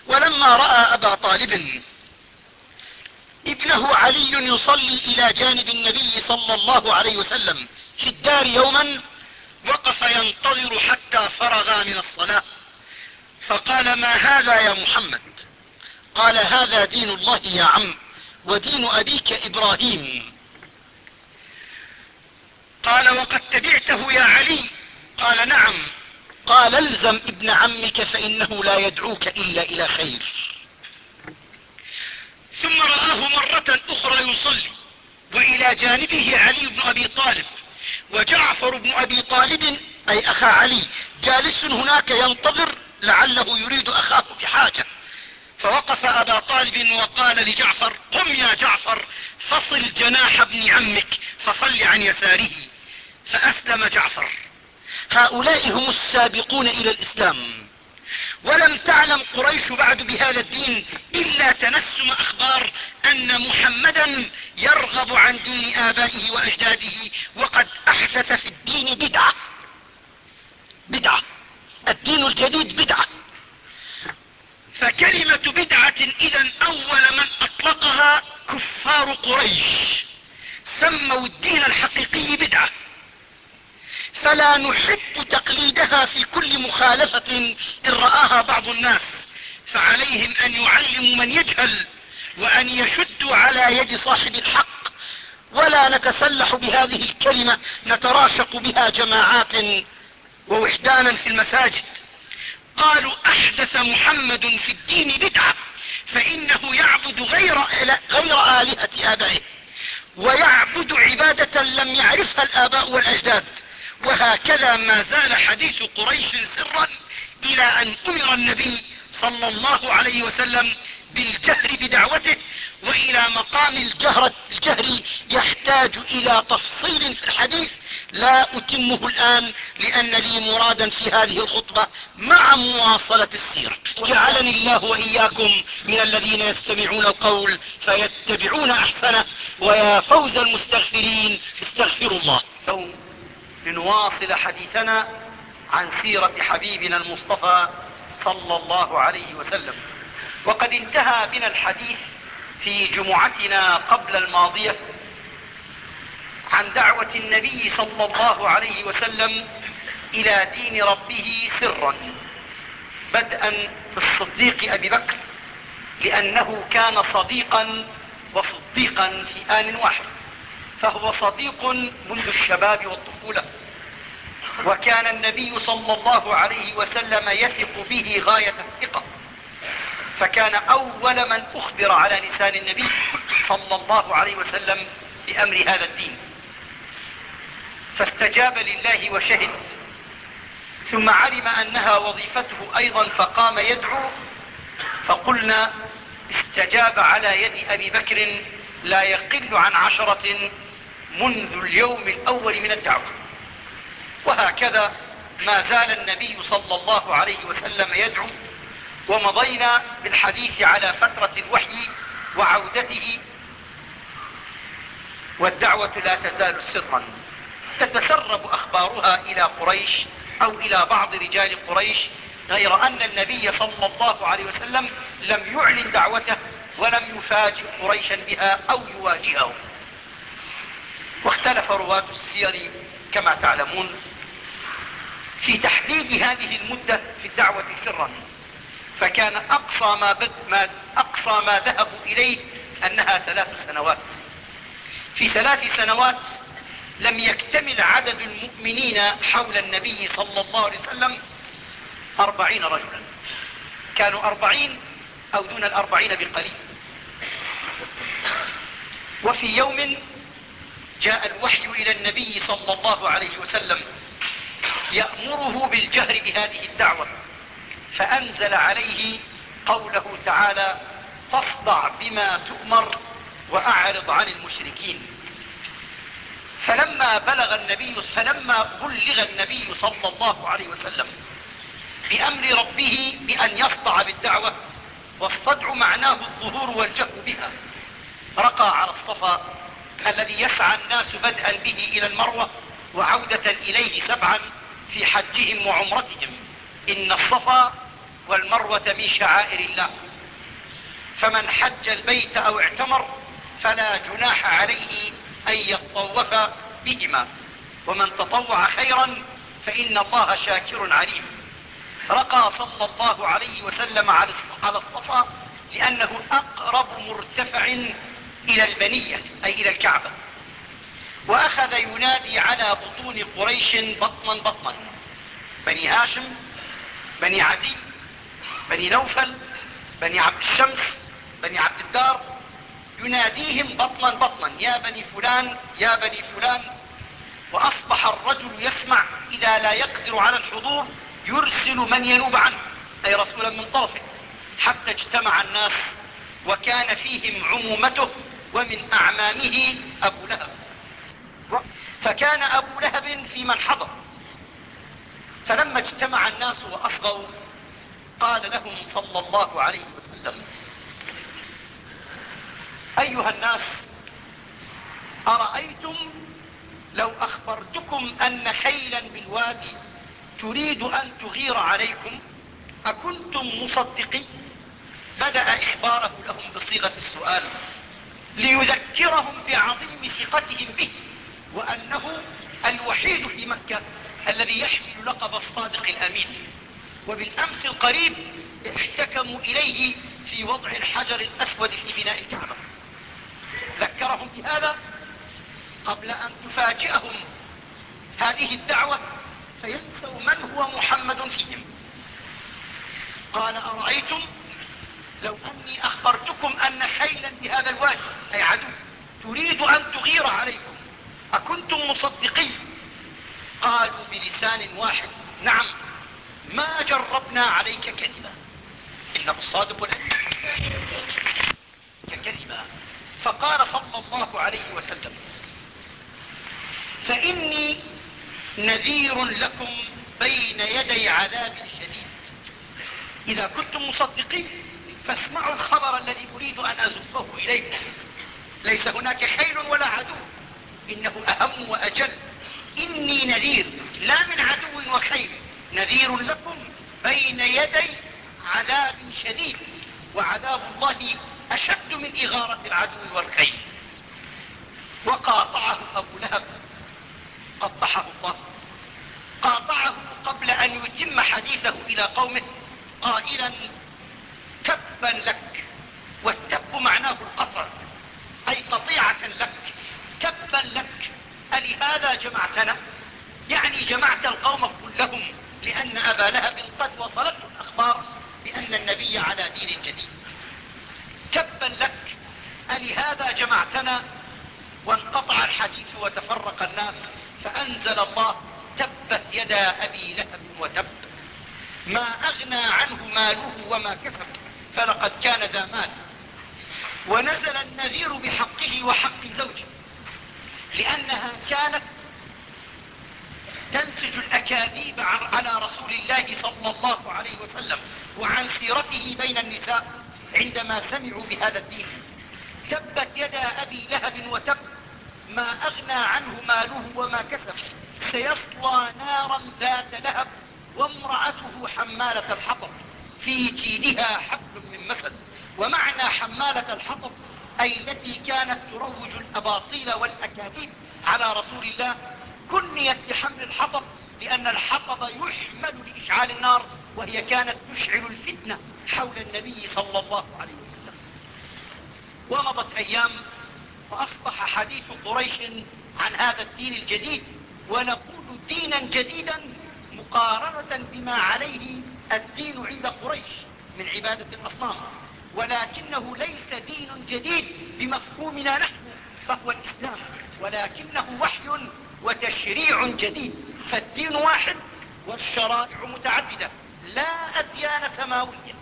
ولما رأى أبا طالب ابنه علي يصلي إلى جانب النبي صلى الله عليه وسلم في الدار يوما وقف ينتظر حتى فرغا من الصلاة. فقال ما هذا يا محمد؟ قال هذا دين الله يا عم. ودين أبيك إبراهيم. قال وقد تبعته يا علي. قال نعم. قال الزم ابن عمك فإنه لا يدعوك إلا إلى خير. ثم رآه مرة أخرى يصلي وإلى جانبه علي بن أبي طالب وجعفر بن أبي طالب أي أخا علي جالس هناك ينتظر لعله يريد أخاه بحاجة. فوقف أبا طالب وقال لجعفر قم يا جعفر فصل جناح ابن عمك فصل عن يساره. فأسلم جعفر. هؤلاء هم السابقون إلى الإسلام. ولم تعلم قريش بعد بهذا الدين إلا تنسم أخبار أن محمدا يرغب عن دين آبائه وأجداده وقد أحدث في الدين بدعة. بدعة. الدين الجديد بدعة. فكلمة بدعة إذا أول من أطلقها كفار قريش. سموا الدين الحقيقي بدعة. فلا نحب تقليدها في كل مخالفة إن رآها بعض الناس. فعليهم أن يعلموا من يجهل وأن يشدوا على يد صاحب الحق. ولا نتسلح بهذه الكلمة نتراشق بها جماعات ووحدانا في المساجد. قالوا أحدث محمد في الدين بدعة فإنه يعبد غير, غير آلهة آبائه ويعبد عبادة لم يعرفها الآباء والأجداد. وهكذا ما زال حديث قريش سرا إلى أن أمر النبي صلى الله عليه وسلم بالجهر بدعوته وإلى مقام الجهر, الجهر يحتاج إلى تفصيل في الحديث لا أتمه الآن لأن لي مرادا في هذه الخطبة مع مواصلة السيرة جعلني الله وإياكم من الذين يستمعون القول فيتبعون أحسنه. ويا فوز المستغفرين استغفروا الله. اليوم لنواصل حديثنا عن سيرة حبيبنا المصطفى صلى الله عليه وسلم. وقد انتهى بنا الحديث في جمعتنا قبل الماضية. عن دعوة النبي صلى الله عليه وسلم إلى دين ربه سرا بدءا بالصديق أبي بكر لأنه كان صديقا وصديقا في آن واحد فهو صديق منذ الشباب والطفولة. وكان النبي صلى الله عليه وسلم يثق به غاية الثقة فكان أول من أخبر على لسان النبي صلى الله عليه وسلم بأمر هذا الدين. فاستجاب لله وشهد. ثم علم أنها وظيفته أيضا فقام يدعو فقلنا استجاب على يد أبي بكر لا يقل عن عشرة منذ اليوم الأول من الدعوة. وهكذا ما زال النبي صلى الله عليه وسلم يدعو ومضينا بالحديث على فترة الوحي وعودته والدعوة لا تزال سرا. تتسرب أخبارها إلى قريش أو إلى بعض رجال قريش غير أن النبي صلى الله عليه وسلم لم يعلن دعوته ولم يفاجئ قريشا بها أو يواجههم واختلف رواة السير كما تعلمون في تحديد هذه المدة في الدعوة سرا فكان أقصى ما, بد ما, أقصى ما ذهبوا إليه أنها ثلاث سنوات. في ثلاث سنوات لم يكتمل عدد المؤمنين حول النبي صلى الله عليه وسلم أربعين رجلا. كانوا أربعين أو دون الأربعين بقليل. وفي يوم جاء الوحي إلى النبي صلى الله عليه وسلم يأمره بالجهر بهذه الدعوة فأنزل عليه قوله تعالى فاصدع بما تؤمر وأعرض عن المشركين. فلما بلغ النبي فلما بلغ النبي صلى الله عليه وسلم بأمر ربه بأن يصدع بالدعوة والصدع معناه الظهور والجهر بها رقى على الصفا الذي يسعى الناس بدءا به إلى المروة وعودة إليه سبعا في حجهم وعمرتهم. إن الصفا والمروة من شعائر الله. فمن حج البيت أو اعتمر فلا جناح عليه أن يطوف بهما. ومن تطوع خيرا فإن الله شاكر عليم. رقى صلى الله عليه وسلم على الصفا لأنه أقرب مرتفع إلى البنية أي إلى الكعبة. وأخذ ينادي على بطون قريش بطنا بطنا. بني هاشم بني عدي بني نوفل بني عبد الشمس بني عبد الدار يناديهم بطنا بطنا يا بني فلان يا بني فلان. وأصبح الرجل يسمع إذا لا يقدر على الحضور يرسل من ينوب عنه أي رسولا من طرفه. حتى اجتمع الناس وكان فيهم عمومته ومن أعمامه أبو لهب. فكان أبو لهب في من حضر. فلما اجتمع الناس وأصغوا قال لهم صلى الله عليه وسلم أيها الناس أرأيتم لو أخبرتكم أن خيلا بالوادي تريد أن تغير عليكم؟ أكنتم مصدقين؟ بدأ إخباره لهم بصيغة السؤال ليذكرهم بعظيم ثقتهم به وأنه الوحيد في مكة الذي يحمل لقب الصادق الأمين. وبالأمس القريب احتكموا إليه في وضع الحجر الأسود في بناء الكعبة ذكرهم بهذا قبل أن تفاجئهم. هذه الدعوة فينسوا من هو محمد فيهم. قال أرأيتم لو أني أخبرتكم أن خيلا بهذا الوادي أي عدو تريد أن تغير عليكم أكنتم مصدقين؟ قالوا بلسان واحد نعم ما جربنا عليك كذبا. إنه الصادق الأمين. ككذبا فقال صلى الله عليه وسلم فإني نذير لكم بين يدي عذاب شديد. إذا كنتم مصدقين فاسمعوا الخبر الذي أريد أن أزفه إليكم. ليس هناك خيل ولا عدو إنه أهم وأجل. إني نذير لا من عدو وخيل. نذير لكم بين يدي عذاب شديد. وعذاب الله أشد من إغارة العدو والخيل وقاطعه أبو لهب. قبحه الله. قاطعه قبل أن يتم حديثه إلى قومه. قائلا تبا لك. والتب معناه القطع. أي قطيعة لك. تبا لك. ألهذا جمعتنا؟ يعني جمعت القوم كلهم لأن أبا لهب قد وصلته الأخبار بأن النبي على دين جديد. تبا لك ألهذا جمعتنا؟ وانقطع الحديث وتفرق الناس فأنزل الله تبت يدا أبي لهب وتب. ما أغنى عنه ماله وما كسب فلقد كان ذا مال. ونزل النذير بحقه وحق زوجه لأنها كانت تنسج الأكاذيب على رسول الله صلى الله عليه وسلم وعن سيرته بين النساء. عندما سمعوا بهذا الدين تبت يدا أبي لهب وتب ما أغنى عنه ماله وما كسب. سيصلى نارا ذات لهب وامرأته حمالة الحطب. في جيدها حبل من مسد. ومعنى حمالة الحطب أي التي كانت تروج الأباطيل والأكاذيب على رسول الله كنيت بحمل الحطب لأن الحطب يحمل لإشعال النار وهي كانت تشعل الفتنة. حول النبي صلى الله عليه وسلم. ومضت أيام فأصبح حديث قريش عن هذا الدين الجديد ونقول دينا جديدا مقارنة بما عليه الدين عند قريش من عبادة الأصنام. ولكنه ليس دين جديد بمفهومنا نحن فهو الإسلام. ولكنه وحي وتشريع جديد فالدين واحد والشرائع متعددة لا أديان سماوية.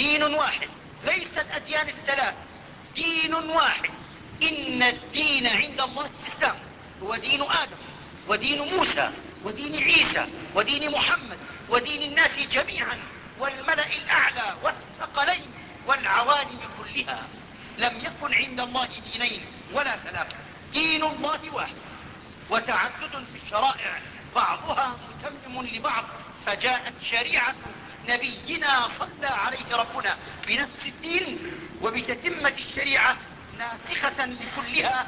دين واحد ليس الأديان الثلاث دين واحد. إن الدين عند الله الإسلام. هو دين آدم ودين موسى ودين عيسى ودين محمد ودين الناس جميعا والملأ الأعلى والثقلين والعوالم كلها. لم يكن عند الله دينين ولا ثلاثة. دين الله واحد. وتعدد في الشرائع بعضها متمم لبعض فجاءت شريعة نبينا صلى عليه ربنا بنفس الدين وبتتمة الشريعة ناسخة لكلها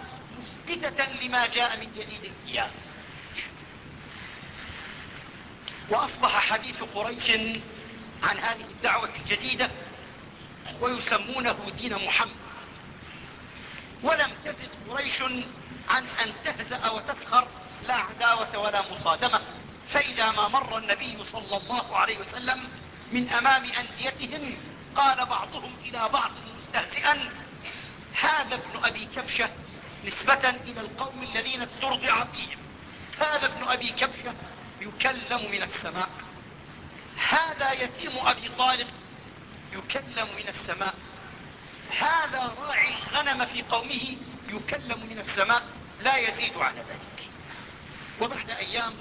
مثبتة لما جاء من جديد فيها وأصبح حديث قريش عن هذه الدعوة الجديدة ويسمونه دين محمد. ولم تزد قريش عن أن تهزأ وتسخر لا عداوة ولا مصادمة. فإذا ما مر النبي صلى الله عليه وسلم من أمام أنديتهم قال بعضهم إلى بعض مستهزئا هذا ابن أبي كبشة نسبة إلى القوم الذين استرضع فيهم. هذا ابن أبي كبشة يكلم من السماء. هذا يتيم أبي طالب يكلم من السماء. هذا راعي الغنم في قومه يكلم من السماء. لا يزيد على ذلك. وبعد أيام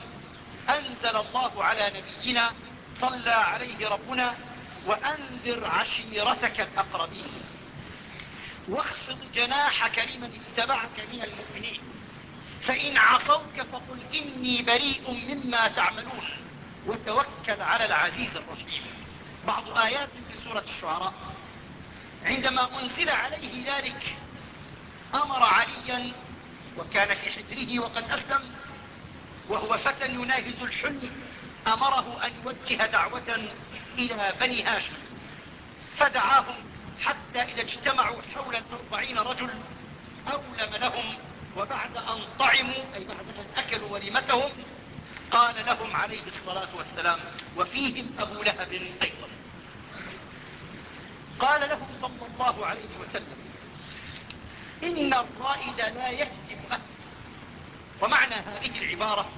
أنزل الله على نبينا صلى عليه ربنا وأنذر عشيرتك الأقربين. واخفض جناحك لمن اتبعك من المؤمنين. فإن عصوك فقل إني بريء مما تعملون. وتوكل على العزيز الرحيم. بعض آيات من سورة الشعراء. عندما أنزل عليه ذلك أمر عليا وكان في حجره وقد أسلم وهو فتى يناهز الحلم. أمره أن يوجه دعوة إلى بني هاشم فدعاهم حتى إذا اجتمعوا حول الأربعين رجل أولم لهم وبعد أن طعموا أي بعد أن أكلوا وليمتهم قال لهم عليه الصلاة والسلام وفيهم أبو لهب أيضا. قال لهم صلى الله عليه وسلم إن الرائد لا يكذب أهل ومعنى هذه العبارة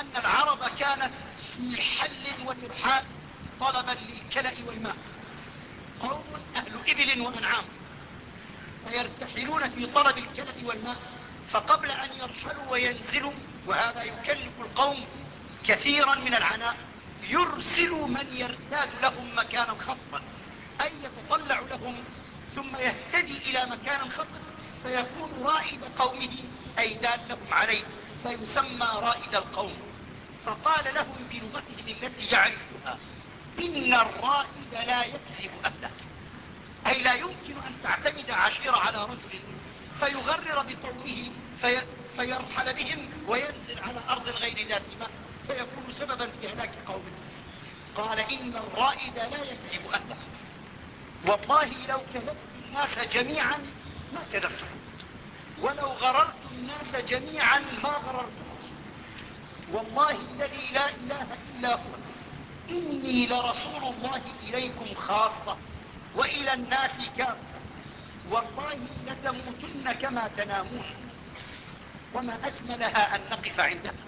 أن العرب كانت في حل وترحال طلبا للكلأ والماء. قوم أهل إبل وأنعام فيرتحلون في طلب الكلف والماء فقبل أن يرحلوا وينزلوا وهذا يكلف القوم كثيرا من العناء يرسل من يرتاد لهم مكانا خصبا أي يتطلع لهم ثم يهتدي إلى مكان خصب فيكون رائد قومه أي دالهم عليه فيسمى رائد القوم. فقال لهم بلغتهم التي يعرفها إن الرائد لا يكذب أهله أي لا يمكن أن تعتمد عشيرة على رجل فيغرر بقومه في فيرحل بهم وينزل على أرض غير ذات ماء فيكون سببا في هلاك قومه. قال إن الرائد لا يكذب أهله والله لو كذبت الناس جميعا ما كذبتكم. ولو غررت الناس جميعا ما غررتكم. والله الذي لا إله إلا هو. إني لرسول الله إليكم خاصة وإلى الناس كافة. والله لتموتن كما تنامون. وما أجملها أن نقف عندها.